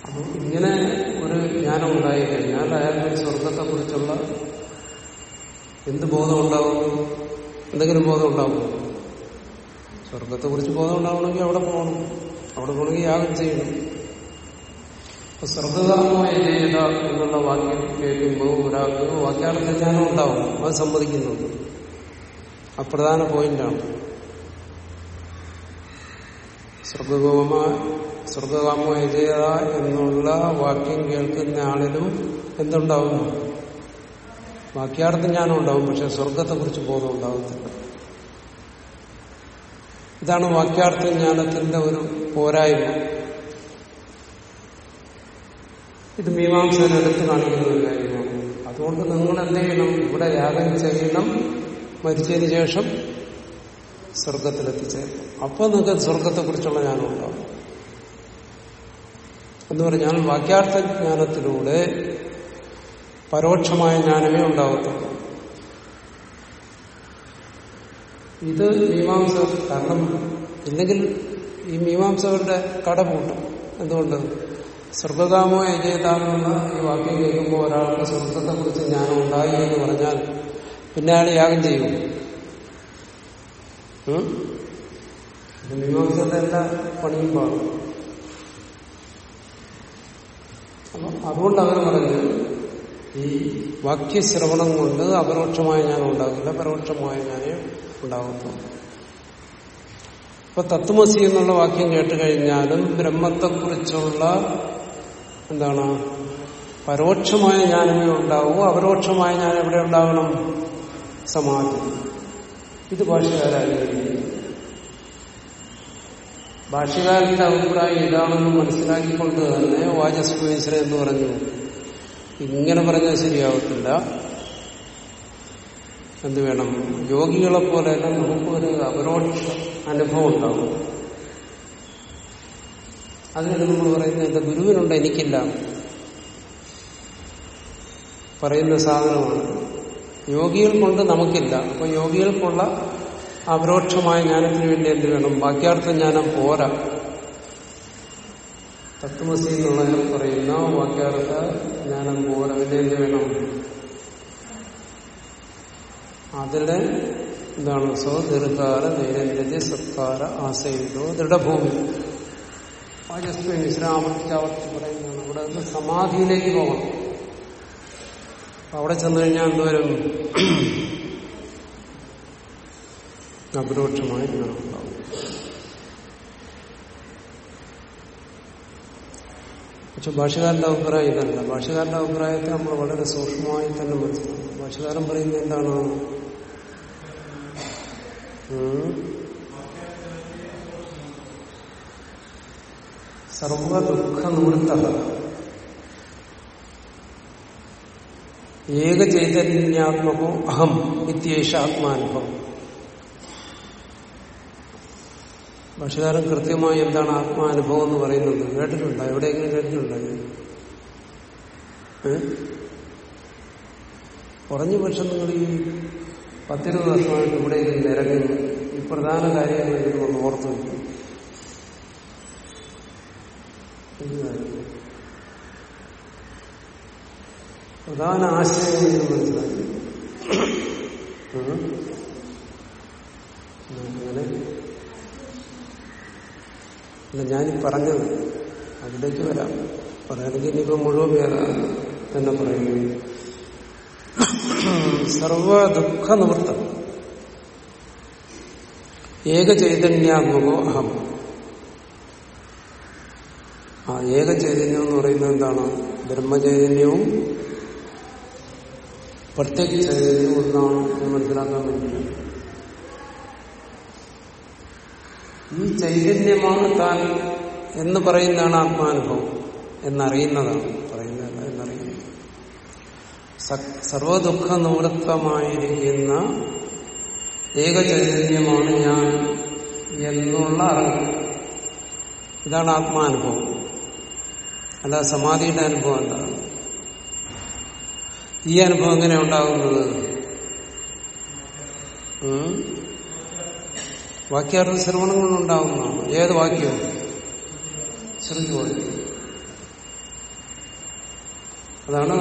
Speaker 1: അപ്പോൾ ഇങ്ങനെ ഒരു ജ്ഞാനം ഉണ്ടായി കഴിഞ്ഞാൽ അയാൾക്ക് സ്വർഗത്തെക്കുറിച്ചുള്ള എന്ത് ബോധം ഉണ്ടാവും എന്തെങ്കിലും ബോധം ഉണ്ടാവും സ്വർഗത്തെക്കുറിച്ച് ബോധം ഉണ്ടാവണമെങ്കിൽ അവിടെ പോകണം. അവിടെ പോകണമെങ്കിൽ യാഗം ചെയ്യണം. അപ്പൊ ചെയ്ത എന്നുള്ള വാക്യം കേൾക്കുമ്പോൾ ഒരാൾക്ക് വാക്യാർത്ഥ ജ്ഞാനം ഉണ്ടാവും അത് സമ്മതിക്കുന്നുണ്ട്. അപ്രധാന പോയിന്റാണ്. ശ്രദ്ധകോമ യജേത എന്നുള്ള വാക്യം കേൾക്കുന്ന ആളിലും എന്തുണ്ടാവും വാക്യാർത്ഥ ജ്ഞാനം ഉണ്ടാവും പക്ഷെ സ്വർഗത്തെക്കുറിച്ച് ബോധം ഉണ്ടാകത്തില്ല ഇതാണ് വാക്യാർത്ഥ ജ്ഞാനത്തിന്റെ ഒരു പോരായ്മ. ഇത് മീമാംസകൻ എടുത്തു കാണിക്കുന്ന ഒരു കാര്യമാണ്. അതുകൊണ്ട് നിങ്ങൾ എന്ത് ചെയ്യണം? ഇവിടെ യാഗം ചെയ്യണം. മരിച്ചതിന് ശേഷം സ്വർഗത്തിലെത്തിച്ചേരണം അപ്പോൾ നിങ്ങൾക്ക് സ്വർഗത്തെക്കുറിച്ചുള്ള ജ്ഞാനം ഉണ്ടാവും. എന്ന് പറഞ്ഞാൽ വാക്യാർത്ഥ ജ്ഞാനത്തിലൂടെ പരോക്ഷമായ ജ്ഞാനമേ ഉണ്ടാകത്തുള്ളൂ ഇത് മീമാംസ കാരണം ഇല്ലെങ്കിൽ ഈ മീമാംസകരുടെ കട പൂട്ടും. എന്തുകൊണ്ട്? സ്വർഗകാമോ യജേതാമെന്ന ഈ വാക്യം കേൾക്കുമ്പോൾ ഒരാൾക്ക് സ്വർഗത്തെ കുറിച്ച് ജ്ഞാനം ഉണ്ടായി എന്ന് പറഞ്ഞാൽ പിന്നെ അയാൾ യാഗം ചെയ്യും. മീമാംസത്തെ എല്ലാ പണിയും പാടും അപ്പൊ അതുകൊണ്ട് അവർ പറഞ്ഞു ഈ വാക്യശ്രവണം കൊണ്ട് അപരോക്ഷമായ ജ്ഞാനം ഉണ്ടാകില്ല പരോക്ഷമായ ജ്ഞാനേ ഉണ്ടാകത്തുള്ളൂ അപ്പൊ തത്വമസി എന്നുള്ള വാക്യം കേട്ട് കഴിഞ്ഞാലും ബ്രഹ്മത്തെക്കുറിച്ചുള്ള എന്താണ്? പരോക്ഷമായ ജ്ഞാനമേ ഉണ്ടാവൂ അപരോക്ഷമായ ഞാൻ എവിടെ ഉണ്ടാവണം? സമാധി. ഇത് ഭാഷകാരായിരിക്കും ഭാഷകാരന്റെ അഭിപ്രായം ഇതാണെന്ന് മനസ്സിലാക്കിക്കൊണ്ട് തന്നെ വാചസ്പേശ്വരൻ എന്ന് പറഞ്ഞു. ഇങ്ങനെ പറഞ്ഞാൽ ശരിയാവത്തില്ല. എന്ത് വേണം? യോഗികളെ പോലെ തന്നെ നമുക്കൊരു അപരോക്ഷ അനുഭവം ഉണ്ടാവും. അതിന് നമ്മൾ പറയുന്നത് എന്റെ ഗുരുവിനുണ്ട് എനിക്കില്ല. പറയുന്ന സാധനമാണ്. യോഗികൾക്കുണ്ട് കൊണ്ട് നമുക്കില്ല. അപ്പൊ യോഗികൾക്കുള്ള അപരോക്ഷമായ ജ്ഞാനത്തിന് വേണ്ടി എന്ത് വേണം? വാക്യാർത്ഥ ജ്ഞാനം പോരാ. തത്വമസി എന്നുള്ളതിൽ പറയുന്ന വാക്യാർത്ഥ ജ്ഞാനം പോരാ. പിന്നെ എന്ത് വേണം? അതിലെ എന്താണ് സ്വദീർഘാര നൈരന്യത സത്കാര ആശയോ ദൃഢഭൂമി. വാചസ്പതി വിശ്രാമത്തിച്ചാവർത്തി പറയുന്നതാണ് അവിടെ നിന്ന് സമാധിയിലേക്ക് പോകണം. അവിടെ ചെന്നു കഴിഞ്ഞാൽ എന്തോരും അപരോക്ഷമായി ഉണ്ടാവും പക്ഷെ ഭാഷകാരന്റെ അഭിപ്രായം ഇതല്ല. ഭാഷകാരന്റെ അഭിപ്രായത്തെ നമ്മൾ വളരെ സൂക്ഷ്മമായി തന്നെ മനസ്സിലാക്കും ഭാഷകാരൻ പറയുന്നത് എന്താണ്? സർവദുഃഖ നിവൃത്ത ഏക ചൈതന്യാത്മകോ അഹം ഇത്യേഷ ആത്മാനുഭവം. ഭാഷകാരൻ കൃത്യമായി എന്താണ് ആത്മാനുഭവം എന്ന് പറയുന്നത്? കേട്ടിട്ടുണ്ടോ? എവിടെയെങ്കിലും കേട്ടിട്ടുണ്ടോ? കുറഞ്ഞ പക്ഷം നിങ്ങൾ ഈ പത്തിരുപത് വർഷമായിട്ട് ഇവിടെയെങ്കിലും നിരങ്ങുന്നു ഈ പ്രധാന കാര്യങ്ങൾ ഒന്ന് ഓർത്തു വയ്ക്കും കാര്യം. പ്രധാന ആശയം നിങ്ങൾ മനസ്സിലാക്കി. അങ്ങനെ അല്ല ഞാനീ പറഞ്ഞത് അതിലേക്ക് വരാം പറയണമെങ്കിൽ ഇനിയിപ്പോ മുഴുവൻ വേറെ തന്നെ പറയുകയും സർവ ദുഃഖ നിവൃത്തം ഏകചൈതന്യാത്മകോ അഹം ആ ഏക ചൈതന്യം എന്ന് പറയുന്നത് എന്താണ്? ബ്രഹ്മചൈതന്യവും പ്രത്യേക ചൈതന്യവും ഒന്നാണ് എന്ന് മനസ്സിലാക്കാൻ വേണ്ടിയിട്ടാണ് ഈ ചൈതന്യമാണ് താൻ എന്ന് പറയുന്നതാണ് ആത്മാനുഭവം. എന്നറിയുന്നതാണ്. പറയുന്നത് എന്നറിയുന്നത്. സർവദുഃഖ നിവൃത്തമായിരിക്കുന്ന ഏക ചൈതന്യമാണ് ഞാൻ എന്നുള്ള അറിവ്. ഇതാണ് ആത്മാനുഭവം. അല്ല സമാധിയുടെ അനുഭവം എന്താണ് ഈ അനുഭവം എങ്ങനെ ഉണ്ടാകുന്നത്? വാക്യാർത്ഥ ശ്രവണം കൊണ്ടുണ്ടാകുന്നതാണ് ഏത് വാക്യവും ശ്രുതി വാക്യം അതാണ്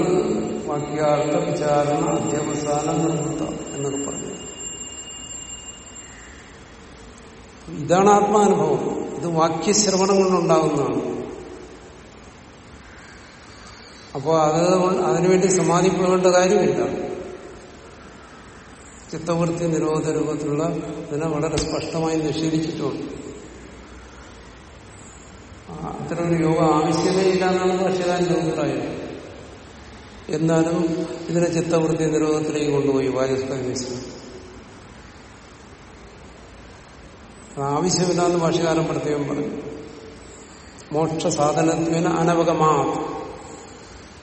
Speaker 1: വാക്യാർത്ഥ വിചാരണ അധ്യവസാന നിർവൃത്ത എന്നൊക്കെ പറഞ്ഞു ഇതാണ് ആത്മാനുഭവം. ഇത് വാക്യശ്രവണം കൊണ്ടുണ്ടാകുന്നതാണ് അപ്പോൾ അത് അതിനുവേണ്ടി സമാധി പോകേണ്ട കാര്യമില്ല. ചിത്തവൃത്തി നിരോധ രൂപത്തിലുള്ള ഇതിനെ വളരെ സ്പഷ്ടമായി നിഷേധിച്ചിട്ടുണ്ട്. അത്തരം ഒരു യോഗ ആവശ്യമേ ഇല്ല എന്നാണ് ഭാഷകാരന്റെ അഭിപ്രായം എന്നാലും ഇതിനെ ചിത്തവൃത്തി നിരോധത്തിലേക്ക് കൊണ്ടുപോയി മിശ്രം. ആവശ്യമില്ലാന്ന് ഭാഷകാരൻ പ്രത്യേകം പറഞ്ഞു. മോക്ഷ സാധനത്തിന് അനവഗമാ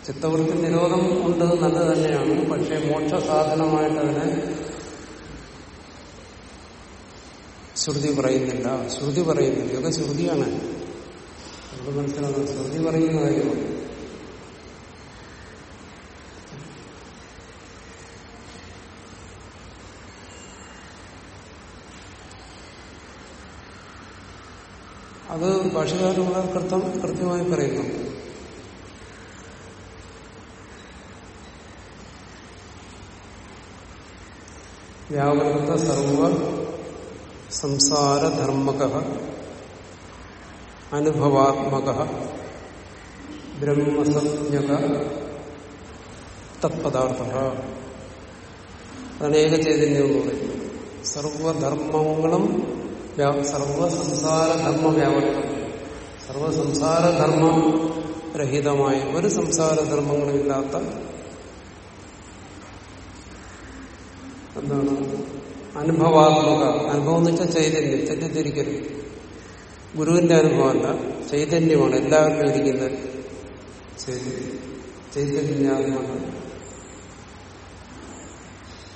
Speaker 1: ചിത്തവൃത്തി നിരോധം ഉണ്ട് നല്ലത് തന്നെയാണ് പക്ഷേ മോക്ഷ സാധനമായിട്ട് അതിനെ ശ്രുതി പറയുന്നില്ല. ശ്രുതി പറയുന്നില്ല. ഇതൊക്കെ ശ്രുതിയാണ്. നമ്മൾ മനസ്സിലാക്കുന്നത് ശ്രുതി പറയുന്ന കാര്യമാണ് അത് ഭാഷകാരൻ വളരെ കൃത്യം കൃത്യമായി പറയുന്നുണ്ട്. വ്യാവൃത്ത സർവ സംസാരധർമ്മക അനുഭവാത്മക ബ്രഹ്മസജ്ഞക തത്പദാർത്ഥ. അതാണ് ഏകചൈതന്യം എന്ന് പറയുന്നത്. സർവധർമ്മങ്ങളും സർവസംസാരധർമ്മ വ്യാവർത്തം സർവസംസാരധർമ്മം രഹിതമായ ഒരു സംസാരധർമ്മങ്ങളുമില്ലാത്ത എന്താണ്? അനുഭവാത്മക. അനുഭവം എന്ന് വെച്ചാൽ ചൈതന്യം. തെറ്റിദ്ധരിക്കരുത്. ഗുരുവിന്റെ അനുഭവമല്ല ചൈതന്യമാണ്. എല്ലാവരും ഇരിക്കുന്ന ചൈതന്യം. ചൈതന്യാത്മക.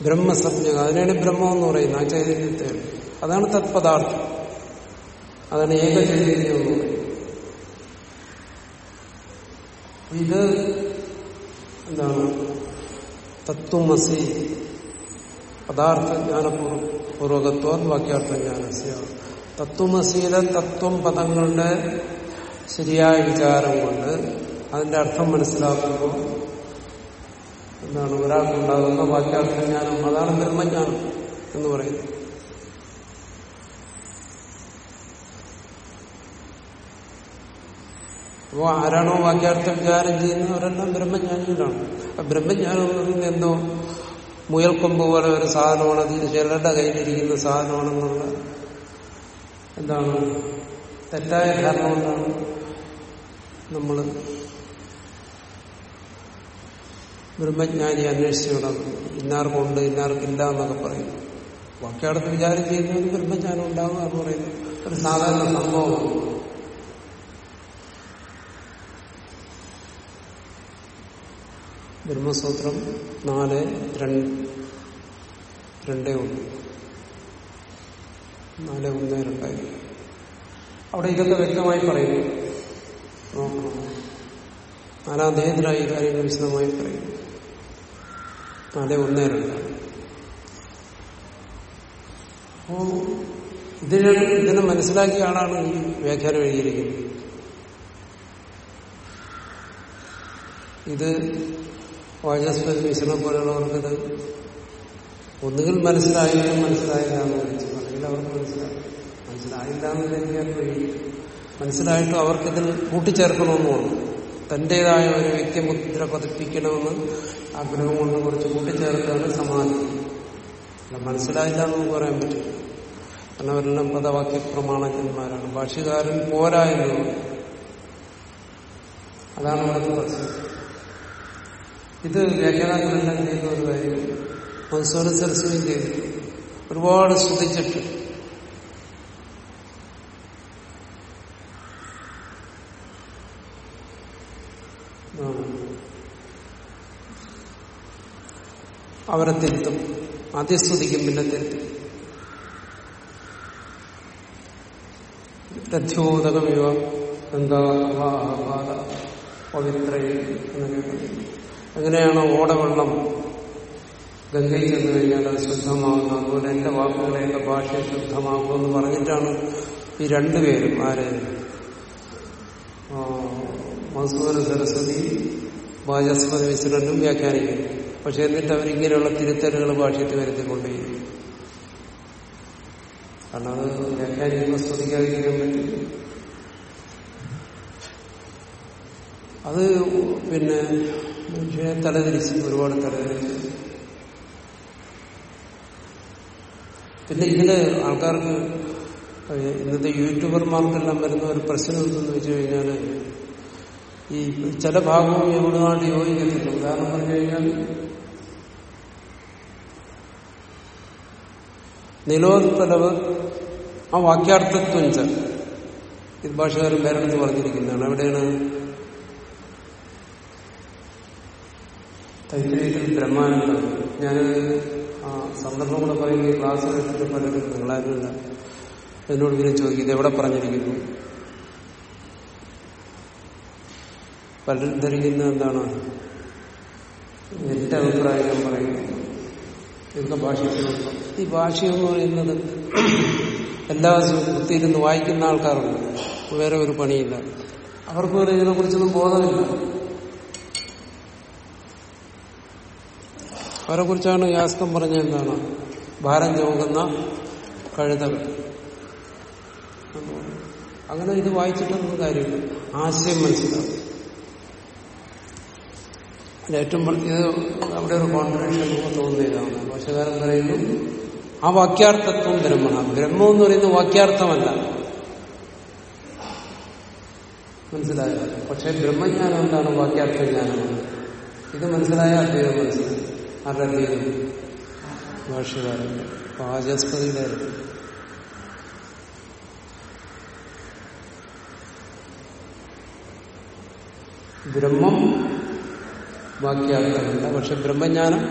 Speaker 1: ബ്രഹ്മസജ്ഞ അതിനാണ് ബ്രഹ്മം എന്ന് പറയുന്നത് ആ ചൈതന്യത്തെ. അതാണ് തത്പദാർത്ഥം. അതാണ് ഏക ചൈതന്യം ഇത് എന്താണ്? തത്വമസി പദാർത്ഥ ജ്ഞാനപൂർവകത്വം വാക്യാർത്ഥ ജ്ഞാനസ്യ തത്വമസീല തത്വം പദങ്ങളുടെ ശരിയായ വിചാരം കൊണ്ട് അതിന്റെ അർത്ഥം മനസ്സിലാക്കുമ്പോൾ എന്താണ് ഒരാൾക്കുണ്ടാകുന്ന വാക്യാർത്ഥ ജ്ഞാനം അതാണ് ബ്രഹ്മജ്ഞാനം എന്ന് പറയുന്നത് അപ്പോൾ ആരാണോ വാക്യാർത്ഥ വിചാരം ചെയ്യുന്നവരെല്ലാം ബ്രഹ്മജ്ഞാനികളാണ്. ആ ബ്രഹ്മജ്ഞാനം എന്ന് പറയുന്നത് എന്തോ മുയൽക്കൊമ്പ് പോലെ ഒരു സാധനമാണ് അതിന് ചിലരുടെ കയ്യിലിരിക്കുന്ന സാധനമാണെന്നുള്ള എന്താണ് തെറ്റായ ധാരണ കൊണ്ടാണ് നമ്മൾ ബ്രഹ്മജ്ഞാനി അന്വേഷിച്ചു കിടക്കും ഇന്നാർക്കുണ്ട് ഇന്നാർക്കില്ല എന്നൊക്കെ പറയും. വാക്യാർത്ഥ വിചാരം ചെയ്യുന്നതിന് ബ്രഹ്മജ്ഞാനം ഉണ്ടാവുക എന്ന് പറയുന്നത് ഒരു സാധാരണ സംഭവമാണ്. ബ്രഹ്മസൂത്രം നാല് രണ്ട് ഒന്ന്. നാല് ഒന്ന് രണ്ടായി അവിടെ ഇതൊക്കെ വ്യക്തമായി പറയുന്നു. നാലാം ദേഹത്തിലായി ഈ കാര്യങ്ങൾ വിശദമായി പറയുന്നു. നാല് ഒന്ന് രണ്ട്. അപ്പോ ഇതിനെ ഇതിനെ മനസ്സിലാക്കിയ ആളാണ് ഈ വ്യാഖ്യാനം എഴുതിയിരിക്കുന്നത്. ഇത് വാചസ്പതി മിശ്രം പോലുള്ളവർക്കിത് ഒന്നുകിൽ മനസ്സിലായില്ല മനസ്സിലായില്ല എന്ന് വിളിച്ചു അല്ലെങ്കിൽ അവർക്ക് മനസ്സിലായി. മനസ്സിലായില്ല എന്ന് ധരിക്കാൻ കഴിയും മനസ്സിലായിട്ടും അവർക്കിതിൽ കൂട്ടിച്ചേർക്കണമെന്നുമാണ് തന്റേതായ ഒരു വ്യക്തിമുദ്ര പതിപ്പിക്കണമെന്ന് ആഗ്രഹം കൊണ്ട് കുറച്ച് കൂട്ടിച്ചേർക്കാണ് സമാധി. മനസ്സിലായില്ല എന്ന് പറയാൻ പറ്റും കാരണം അവരെല്ലാം പദവാക്യ പ്രമാണജ്ഞന്മാരാണ് ഭാഷകാരൻ പോരാ എന്നുള്ളത്. അതാണ് ഇവിടുത്തെ പ്രശ്നം. ഇത് വ്യാഖ്യാനത്തിലെല്ലാം ചെയ്ത ഒരു കാര്യം മധുസൂദന സരസ്വതി ചെയ്തു. ഒരുപാട് ശ്രദ്ധിച്ചിട്ട്. അവരെ തിരുത്തും. ആദ്യം സ്തുതിക്കും പിന്നെ തിരുത്തും. രഥ്യോദകമിവ ഗംഗാപാദ പവിത്രയും എന്നൊക്കെ എങ്ങനെയാണോ ഓടവെള്ളം ഗംഗയിൽ ചെന്ന് കഴിഞ്ഞാൽ അത് ശുദ്ധമാകുന്നു അതുപോലെ എന്റെ വാക്കുകളെ എന്റെ ഭാഷയെ ശുദ്ധമാക്കുമെന്ന് പറഞ്ഞിട്ടാണ് ഈ രണ്ടുപേരും ആര്? മധുസൂദന സരസ്വതി വാചസ്പതി മിശ്രനും വ്യാഖ്യാനിക്കുന്നു പക്ഷെ എന്നിട്ട് അവരിങ്ങനെയുള്ള തിരുത്തലുകൾ ഭാഷ്യത്തിൽ വരുത്തിക്കൊണ്ടേയിരിക്കും കാരണം അത് വ്യാഖ്യാനിക്കുമ്പോൾ സ്തുതിക്കാതിരിക്കാൻ പറ്റില്ല. അത് പിന്നെ മനുഷ്യനെ തലതിരിച്ച് ഒരുപാട് തലതിരിച്ച് പിന്നെ ഇതിന് ആൾക്കാർക്ക് ഇന്നത്തെ യൂട്യൂബർമാർക്കെല്ലാം വരുന്ന ഒരു പ്രശ്നം എന്തെന്ന് വെച്ച് കഴിഞ്ഞാൽ ഈ ചില ഭാഗവും എവിടുമായിട്ട് യോജിക്കത്തില്ല. ഉദാഹരണം പറഞ്ഞു കഴിഞ്ഞാൽ നിലോത്തലവ് ആ വാക്യാർത്ഥത്വം ചില ഇത് ഭാഷകാരൻ വേറെടുത്ത് പറഞ്ഞിരിക്കുന്നതാണ്. എവിടെയാണ് തൈത്തിരീയത്തിൽ ബ്രഹ്മാനന്ദം. ഞാൻ ആ സന്ദർഭം കൂടെ പറയുന്ന ക്ലാസ് കേട്ടിട്ട് പലരും നിങ്ങളാരുമില്ല എന്നോട് ഇങ്ങനെ ചോദിക്കും ഇത് എവിടെ പറഞ്ഞിരിക്കുന്നു? പലരും ധരിക്കുന്ന എന്താണ്? എന്റെ അഭിപ്രായം ഞാൻ പറയുന്നു ഇതൊക്കെ ഭാഷയ്ക്കുണ്ട് ഈ ഭാഷ എന്ന് പറയുന്നത് എല്ലാ കുത്തിയിരുന്ന് വായിക്കുന്ന ആൾക്കാരുണ്ട്. വേറെ ഒരു പണിയില്ല. അവർക്ക് ഇതിനെക്കുറിച്ചൊന്നും ബോധമില്ല. അവരെ കുറിച്ചാണ് യാസ്തം പറഞ്ഞ എന്താണ്? ഭാരം ചുമക്കുന്ന കഴുതകൾ. അങ്ങനെ ഇത് വായിച്ചിട്ടൊന്നും കാര്യമില്ല. ആശയം മനസ്സിലാവും. ഏറ്റവും ഇത് അവിടെ ഒരു കോൺട്രഡിക്ഷൻ തോന്നുന്നതാണ് ഭാഷകാരൻ പറയുന്നു ആ വാക്യാർത്ഥത്വം ബ്രഹ്മണ ബ്രഹ്മം എന്ന് പറയുന്നത് വാക്യാർത്ഥമല്ല. മനസ്സിലായോ? പക്ഷെ ബ്രഹ്മജ്ഞാനം എന്താണ്? വാക്യാർത്ഥ ജ്ഞാനമാണ്. ഇത് മനസ്സിലായ അദ്ദേഹം മനസ്സിലായി അദ്വൈതം ഭാഷകാരന്റെ വാചസ്പതിയുടെ ബ്രഹ്മം വാക്യാർത്ഥമല്ല പക്ഷെ ബ്രഹ്മജ്ഞാനം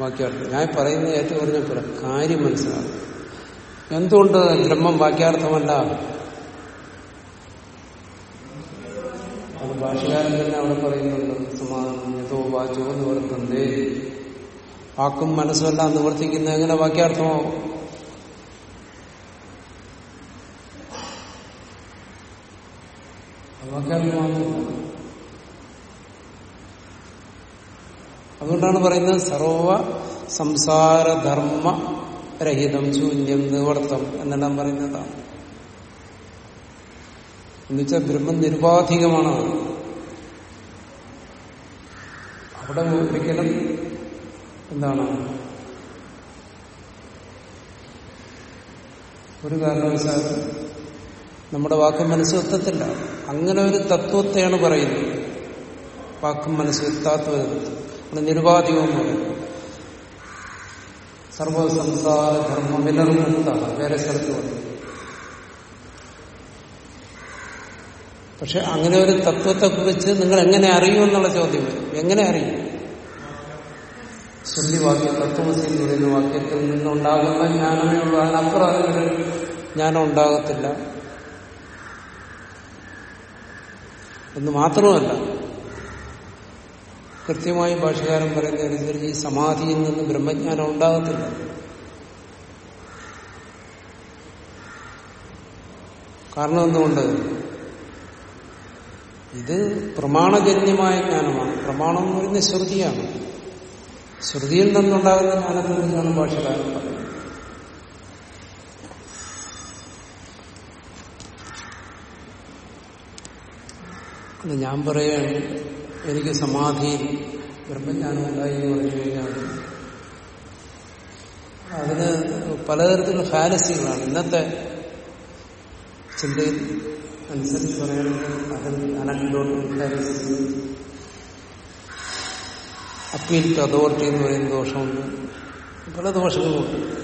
Speaker 1: വാക്യാർത്ഥം. ഞാൻ പറയുന്നത് ഏറ്റവും പറഞ്ഞ പോലെ കാര്യം മനസ്സിലാകും എന്തുകൊണ്ട് ബ്രഹ്മം വാക്യാർത്ഥമല്ല? അത് ഭാഷകാരൻ തന്നെ അവിടെ പറയുന്നുണ്ട്. വാചോ നിവർത്തന്തേ വാക്കും മനസ്സുമെല്ലാം നിവർത്തിക്കുന്ന എങ്ങനെ വാക്യാർത്ഥമോ? വാക്യാർത്ഥമാകുന്നില്ല അതുകൊണ്ടാണ് പറയുന്നത് സർവ സംസാരധർമ്മ രഹിതം ശൂന്യം നിവർത്തം എന്നെല്ലാം പറയുന്നതാണ്. എന്നുവെച്ചാൽ ബ്രഹ്മം നിരുപാധികമാണ് അത്. അവിടെ ഒരിക്കലും എന്താണ് ഒരു കാരണവശാലും നമ്മുടെ വാക്കും മനസ്സും എത്തത്തില്ല അങ്ങനെ ഒരു തത്വത്തെയാണ് പറയുന്നത്. വാക്കും മനസ്സും എത്താത്ത അത് നിരുപാധികം പറയുന്നത് സർവസംസാര ധർമ്മ വിലർമുക്താണ് വേറെ സ്ഥലത്ത് പറഞ്ഞു പക്ഷെ അങ്ങനെ ഒരു തത്വത്തെക്കുറിച്ച് നിങ്ങൾ എങ്ങനെ അറിയും എന്നുള്ള ചോദ്യം. എങ്ങനെ അറിയും? ശുദ്ധിവാക്യം തത്വമസി എന്ന് പറയുന്ന വാക്യത്തിൽ നിന്നുണ്ടാകുന്ന ജ്ഞാനമേ ഉള്ളൂ. അതിനപ്പുറം അതിനൊരു ജ്ഞാനം ഉണ്ടാകത്തില്ല. എന്ന് മാത്രമല്ല കൃത്യമായി ഭാഷകാരൻ പറയുന്നതനുസരിച്ച് ഈ സമാധിയിൽ നിന്ന് ബ്രഹ്മജ്ഞാനം ഉണ്ടാകത്തില്ല. കാരണം എന്തുകൊണ്ട്? ഇത് പ്രമാണജന്യമായ ജ്ഞാനമാണ്. പ്രമാണം എന്ന് പറയുന്നത് ശ്രുതിയാണ്. ശ്രുതിയിൽ നിന്നുണ്ടാകുന്ന ജ്ഞാനത്തെ കുറിച്ചാണ് ഭാഷകാരൻ പറയുന്നത്. ഞാൻ പറയുകയാണ് എനിക്ക് സമാധിയിൽ ബ്രഹ്മജ്ഞാനം ഉണ്ടായി എന്ന് പറഞ്ഞു കഴിഞ്ഞാൽ അതിന് പലതരത്തിലുള്ള ഫാലസികളാണ്. ഇന്നത്തെ ചിന്തയിൽ അനുസരിച്ച് പറയുകയാണെങ്കിൽ അതിൽ അനക്ഡോട്ട് ഫാലസി അപ്പീൽ അതോറിറ്റി എന്ന് പറയുന്ന ദോഷമുണ്ട്. പല ദോഷങ്ങളുമുണ്ട്.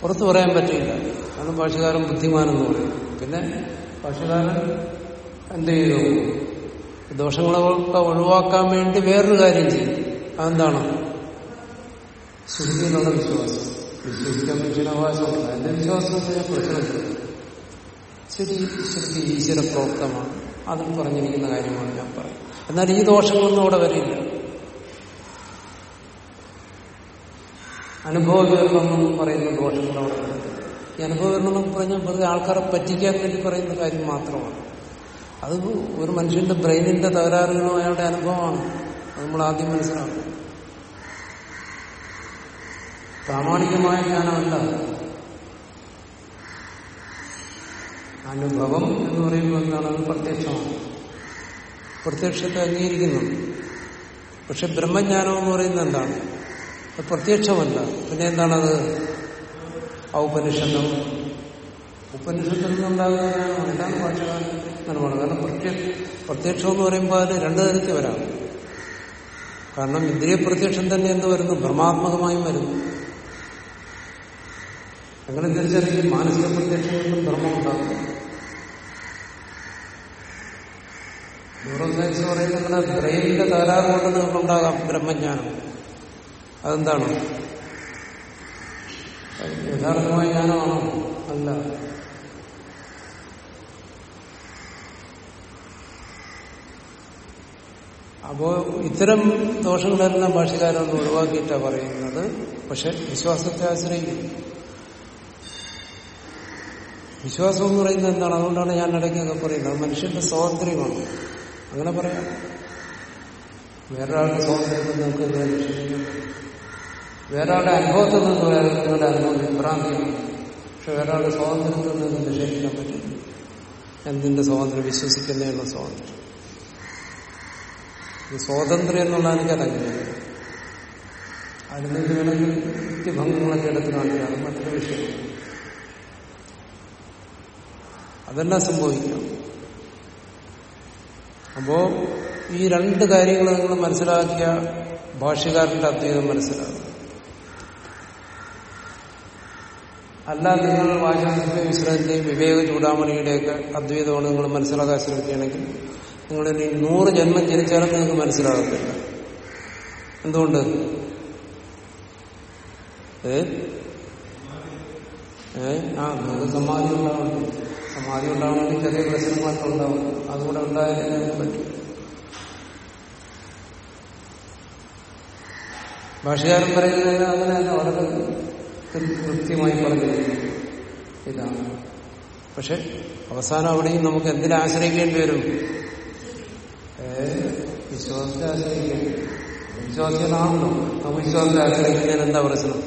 Speaker 1: പുറത്തു പറയാൻ പറ്റില്ല. അതാണ് ഭാഷകാരൻ ബുദ്ധിമാനെന്ന് പറയും പിന്നെ ഭാഷകാരൻ എന്ത് ചെയ്തു? ദോഷങ്ങളൊക്കെ ഒഴിവാക്കാൻ വേണ്ടി വേറൊരു കാര്യം ചെയ്യും അതെന്താണ്? സുഹൃത്തിനുള്ള വിശ്വാസം? വിശ്വസിക്കാൻ മനുഷ്യനവകാശമുണ്ട് എന്റെ വിശ്വാസം ഞാൻ പ്രശ്നമില്ല ശരി ശ്രുതി ഈശ്വര പ്രോക്തമാണ് അതിൽ പറഞ്ഞിരിക്കുന്ന കാര്യമാണ് ഞാൻ പറയും എന്നാൽ ഈ ദോഷങ്ങളൊന്നും അവിടെ വരില്ല. അനുഭവവിവരണം പറയുന്ന ദോഷങ്ങൾ അവിടെ ഈ അനുഭവവിവരണം എന്നൊക്കെ പറഞ്ഞാൽ വെറുതെ ആൾക്കാരെ പറ്റിക്കാൻ വേണ്ടി പറയുന്ന കാര്യം മാത്രമാണ്. അത് ഒരു മനുഷ്യന്റെ ബ്രെയിനിന്റെ തകരാറുകളും അയാളുടെ അനുഭവമാണ്. നമ്മൾ ആദ്യം മനസ്സിലാക്കും പ്രാമാണികമായ ജ്ഞാനമല്ല. അനുഭവം എന്ന് പറയുമ്പോൾ എന്താണ്? അത് പ്രത്യക്ഷമാണ്. പ്രത്യക്ഷത്തെ അംഗീകരിക്കുന്നു. പക്ഷെ ബ്രഹ്മജ്ഞാനം എന്ന് പറയുന്നത് എന്താണ്? പ്രത്യക്ഷമല്ല. പിന്നെ എന്താണത്? ഔപനിഷത്തും ഉപനിഷത്തിൽ നിന്നുണ്ടാകുന്ന ജ്ഞാനമാണ് ഇതാണ് ഭാഷകാരൻ അനുഭവം കാരണം പ്രത്യക്ഷ എന്ന് പറയുമ്പോൾ അതിൽ രണ്ടു തരത്തിൽ വരാം. കാരണം ഇന്ദ്രിയ പ്രത്യക്ഷം തന്നെ എന്ത് വരുന്നു? ഭ്രമാത്മകമായും വരുന്നു. അങ്ങനെ തിരിച്ചറിയും മാനസിക പ്രത്യക്ഷങ്ങളിലും ഭ്രമം ഉണ്ടാകും. ന്യൂറോ സയൻസ് പറയുന്നത് ബ്രെയിനിന്റെ തകരാറ് കൊണ്ട് ബ്രഹ്മജ്ഞാനം. അതെന്താണ്? അത് യഥാർത്ഥമായ ജ്ഞാനമാണോ അല്ല. അപ്പോ ഇത്തരം ദോഷങ്ങളെല്ലാം ഭാഷകാരൊന്ന് ഒഴിവാക്കിയിട്ടാണ് പറയുന്നത്. പക്ഷെ വിശ്വാസത്തെ ആശ്രയിക്കും. വിശ്വാസം എന്ന് പറയുന്നത് എന്താണ്? അതുകൊണ്ടാണ് ഞാൻ ഇടയ്ക്കൊക്കെ പറയുന്നത്. മനുഷ്യന്റെ സ്വാതന്ത്ര്യമാണ്. അങ്ങനെ പറയാം. വേറൊരാളുടെ സ്വാതന്ത്ര്യം നമുക്ക് വേറൊരാളുടെ അനുഭവത്തിൽ നിന്ന് വേറെ നിങ്ങളുടെ അനുഭവം വിഭ്രാന്തിയാണ്. പക്ഷെ വേറൊരാളുടെ സ്വാതന്ത്ര്യത്തിൽ നിന്ന് നിഷേധിക്കാൻ പറ്റില്ല എന്തിന്റെ സ്വാതന്ത്ര്യം? വിശ്വസിക്കുന്നതിനുള്ള സ്വാതന്ത്ര്യം. ഈ സ്വാതന്ത്ര്യം എന്നുള്ള എനിക്കതങ്ങനെയാണ് അതിൽ നിന്ന് വേണമെങ്കിൽ യുക്തിഭംഗങ്ങളൊക്കെ എടുത്ത് കാണിക്കുക അത് മറ്റൊരു വിഷയമാണ്. അതെല്ലാം സംഭവിക്കാം? അപ്പോ ഈ രണ്ട് കാര്യങ്ങൾ നിങ്ങൾ മനസ്സിലാക്കിയ ഭാഷകാരന്റെ അദ്വൈതം മനസ്സിലാകും അല്ല നിങ്ങൾ വാചാസിന്റെ വിശ്രന്റെയും വിവേക ചൂടാമണിയുടെയൊക്കെ അദ്വൈതമാണ് നിങ്ങൾ മനസ്സിലാക്കാൻ ശ്രമിക്കുകയാണെങ്കിൽ നിങ്ങൾ ഇനി നൂറ് ജന്മം ജനിച്ചാലും നിങ്ങൾക്ക് മനസ്സിലാകത്തില്ല. എന്തുകൊണ്ട്? ഏ? ആ നിങ്ങൾക്ക് സമാധി ഉണ്ടാവണം. സമാധി ഉണ്ടാവണമെങ്കിൽ ചെറിയ പ്രശ്നങ്ങളൊക്കെ ഉണ്ടാവും. അതുകൂടെ ഉണ്ടായാലേ നിങ്ങൾക്ക് പറ്റും. ഭാഷകാരൻ പറയുന്നതിന് അങ്ങനെയല്ല വളരെ കൃത്യമായി പറഞ്ഞിരിക്കുന്നു. ഇതാണ്. പക്ഷെ അവസാനം അവിടെയും നമുക്ക് എന്തിനെ ആശ്രയിക്കേണ്ടി വരും? വിശ്വാസത്തെ ആശ്രയിക്കേണ്ടി. വിശ്വാസികളാണല്ലോ. നമുക്ക് വിശ്വാസത്തെ ആശ്രയിക്കുന്നതിന് എന്താ പ്രശ്നം?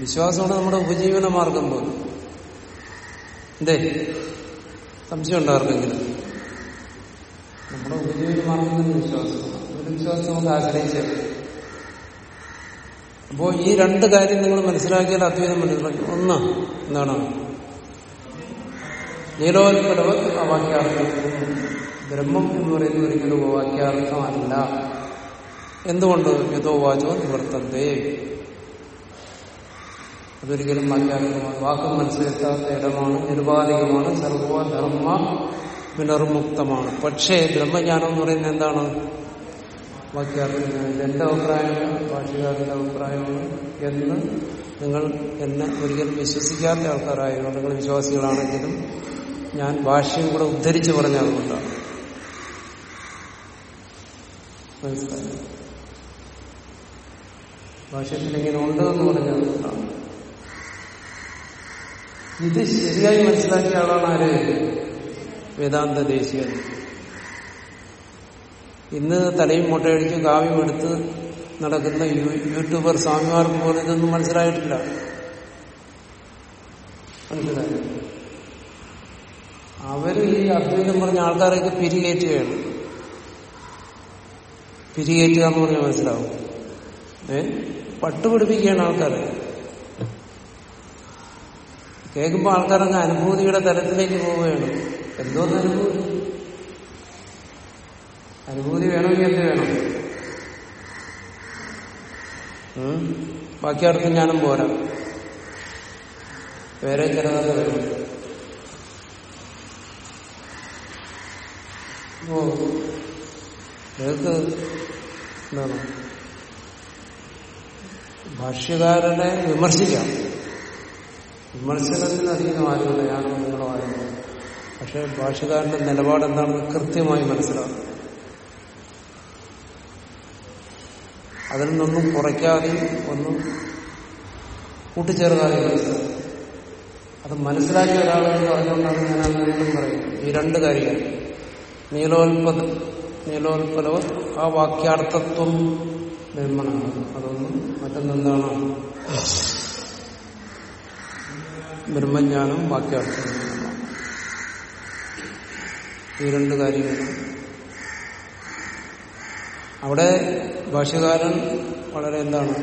Speaker 1: വിശ്വാസമാണ് നമ്മുടെ ഉപജീവന മാർഗം പോലും. എന്തേ? സംശയം ഉണ്ടോ നമ്മുടെ ഉപജീവന മാർഗം തന്നെ വിശ്വാസമാണ്. ഒരു വിശ്വാസം നമുക്ക് ആശ്രയിച്ചേ. അപ്പോ ഈ രണ്ട് കാര്യം നിങ്ങൾ മനസ്സിലാക്കിയാൽ അദ്വൈതം മനസ്സിലാക്കി. ഒന്ന് എന്താണ്? നീലോത്പലവ വാക്യാർത്ഥം ബ്രഹ്മം എന്ന് പറയുന്നത് ഒരിക്കലും വാക്യാർത്ഥമല്ല എന്തുകൊണ്ട്? യഥോ വാചോ നിവർത്തന്തേ. അതൊരിക്കലും വാക്യാർത്ഥമാണ് വാക്കും മനസ്സിലെത്താത്ത ഇടമാണ് നിരുപാധികമാണ് സർവധർമ്മ വിനർമുക്തമാണ് പക്ഷേ ബ്രഹ്മജ്ഞാനം എന്ന് പറയുന്നത് എന്താണ്? വാക്യാർത്ഥം എന്റെ അഭിപ്രായമാണ് ഭാഷകാരന്റെ അഭിപ്രായമാണ് എന്ന് നിങ്ങൾ എന്നെ ഒരിക്കലും വിശ്വസിക്കാത്ത ആൾക്കാരായതുകൊണ്ട് നിങ്ങൾ വിശ്വാസികളാണെങ്കിലും ഞാൻ ഭാഷയും കൂടെ ഉദ്ധരിച്ചു പറഞ്ഞ അതുകൊണ്ടാണ് മനസ്സിലായി? ഭാഷത്തിൽ ഇങ്ങനെ ഉണ്ട് എന്ന് പറഞ്ഞ അതുകൊണ്ടാണ് ഇത് ശരിയായി മനസ്സിലാക്കിയ ആളാണ് ആര്? വേദാന്ത ദേശീയൻ ഇന്ന് തലയും മുട്ടയടിച്ച് കാവ്യം എടുത്ത് നടക്കുന്ന യൂട്യൂബർ സ്വാമിമാർക്ക് പോലും ഇതൊന്നും മനസ്സിലായിട്ടില്ല. മനസ്സിലായി? അവർ ഈ അദ്വൈതം പറഞ്ഞ ആൾക്കാരെയൊക്കെ പിരികേറ്റുകയാണ്. പിരികേറ്റുക എന്ന് പറഞ്ഞാൽ മനസ്സിലാവും. ഏ? പട്ടുപിടിപ്പിക്കുകയാണ് ആൾക്കാരെ. കേൾക്കുമ്പോൾ ആൾക്കാരങ്ങ് അനുഭൂതിയുടെ തലത്തിലേക്ക് പോവുകയാണ്. എന്തോന്ന് അനുഭൂതി. അനുഭൂതി വേണമെങ്കിൽ എന്ത് വേണം? ബാക്കി അടുത്ത് ഞാനും പോരാ. വേറെ ചിലതൊക്കെ വരും. അപ്പോ നിങ്ങൾക്ക് എന്താണ്? ഭാഷ്യകാരനെ വിമർശിക്കാം. വിമർശനത്തിന് അധികം ആരുമില്ല. ഞാനും നിങ്ങളും ആരുമില്ല പക്ഷെ ഭാഷ്യകാരന്റെ നിലപാട് എന്താണെന്ന് കൃത്യമായി മനസ്സിലാക്കും അതിൽ നിന്നൊന്നും കുറയ്ക്കാതെയും ഒന്നും കൂട്ടിച്ചേർക്കാതെയും അത് മനസ്സിലാക്കിയ ഒരാളെന്ന് പറഞ്ഞുകൊണ്ടാണ് ഞാൻ അത് വീണ്ടും പറയുന്നത്. ഈ രണ്ട് കാര്യങ്ങൾ. നീലോൽപത നീലോൽപലവ ആ വാക്യാർത്ഥത്വം ബ്രഹ്മണാണ് അതൊന്നും മറ്റൊന്നെന്താണ്? ബ്രഹ്മജ്ഞാനം വാക്യാർത്ഥം ഈ രണ്ട് കാര്യങ്ങളും അവിടെ ഭാഷകാരൻ വളരെ എന്താണ്?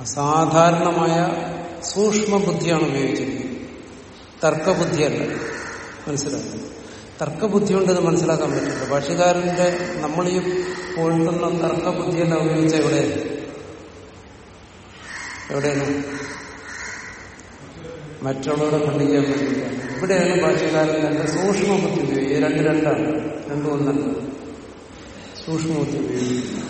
Speaker 1: അസാധാരണമായ സൂക്ഷ്മ ബുദ്ധിയാണ് ഉപയോഗിച്ചിരിക്കുന്നത്. തർക്കബുദ്ധിയല്ല. മനസ്സിലാക്കുന്നത് തർക്കബുദ്ധി കൊണ്ട് ഇത് മനസ്സിലാക്കാൻ പറ്റില്ല. ഭാഷകാരന്റെ നമ്മൾ ഈ പോയിട്ടുള്ള തർക്കബുദ്ധിയല്ല ഉപയോഗിച്ച എവിടെ? എവിടെയാണ്? മറ്റുള്ളവരെ ഖണ്ഡിക്കാൻ പറ്റില്ല. ഇവിടെയാണ് ഭാഷകാരൻ തന്റെ സൂക്ഷ്മ ഉപയോഗിക്കുക രണ്ട് രണ്ടാണ്. രണ്ടും ഒന്നല്ല. സൂക്ഷ്മബുദ്ധി ഉപയോഗിക്കുന്നു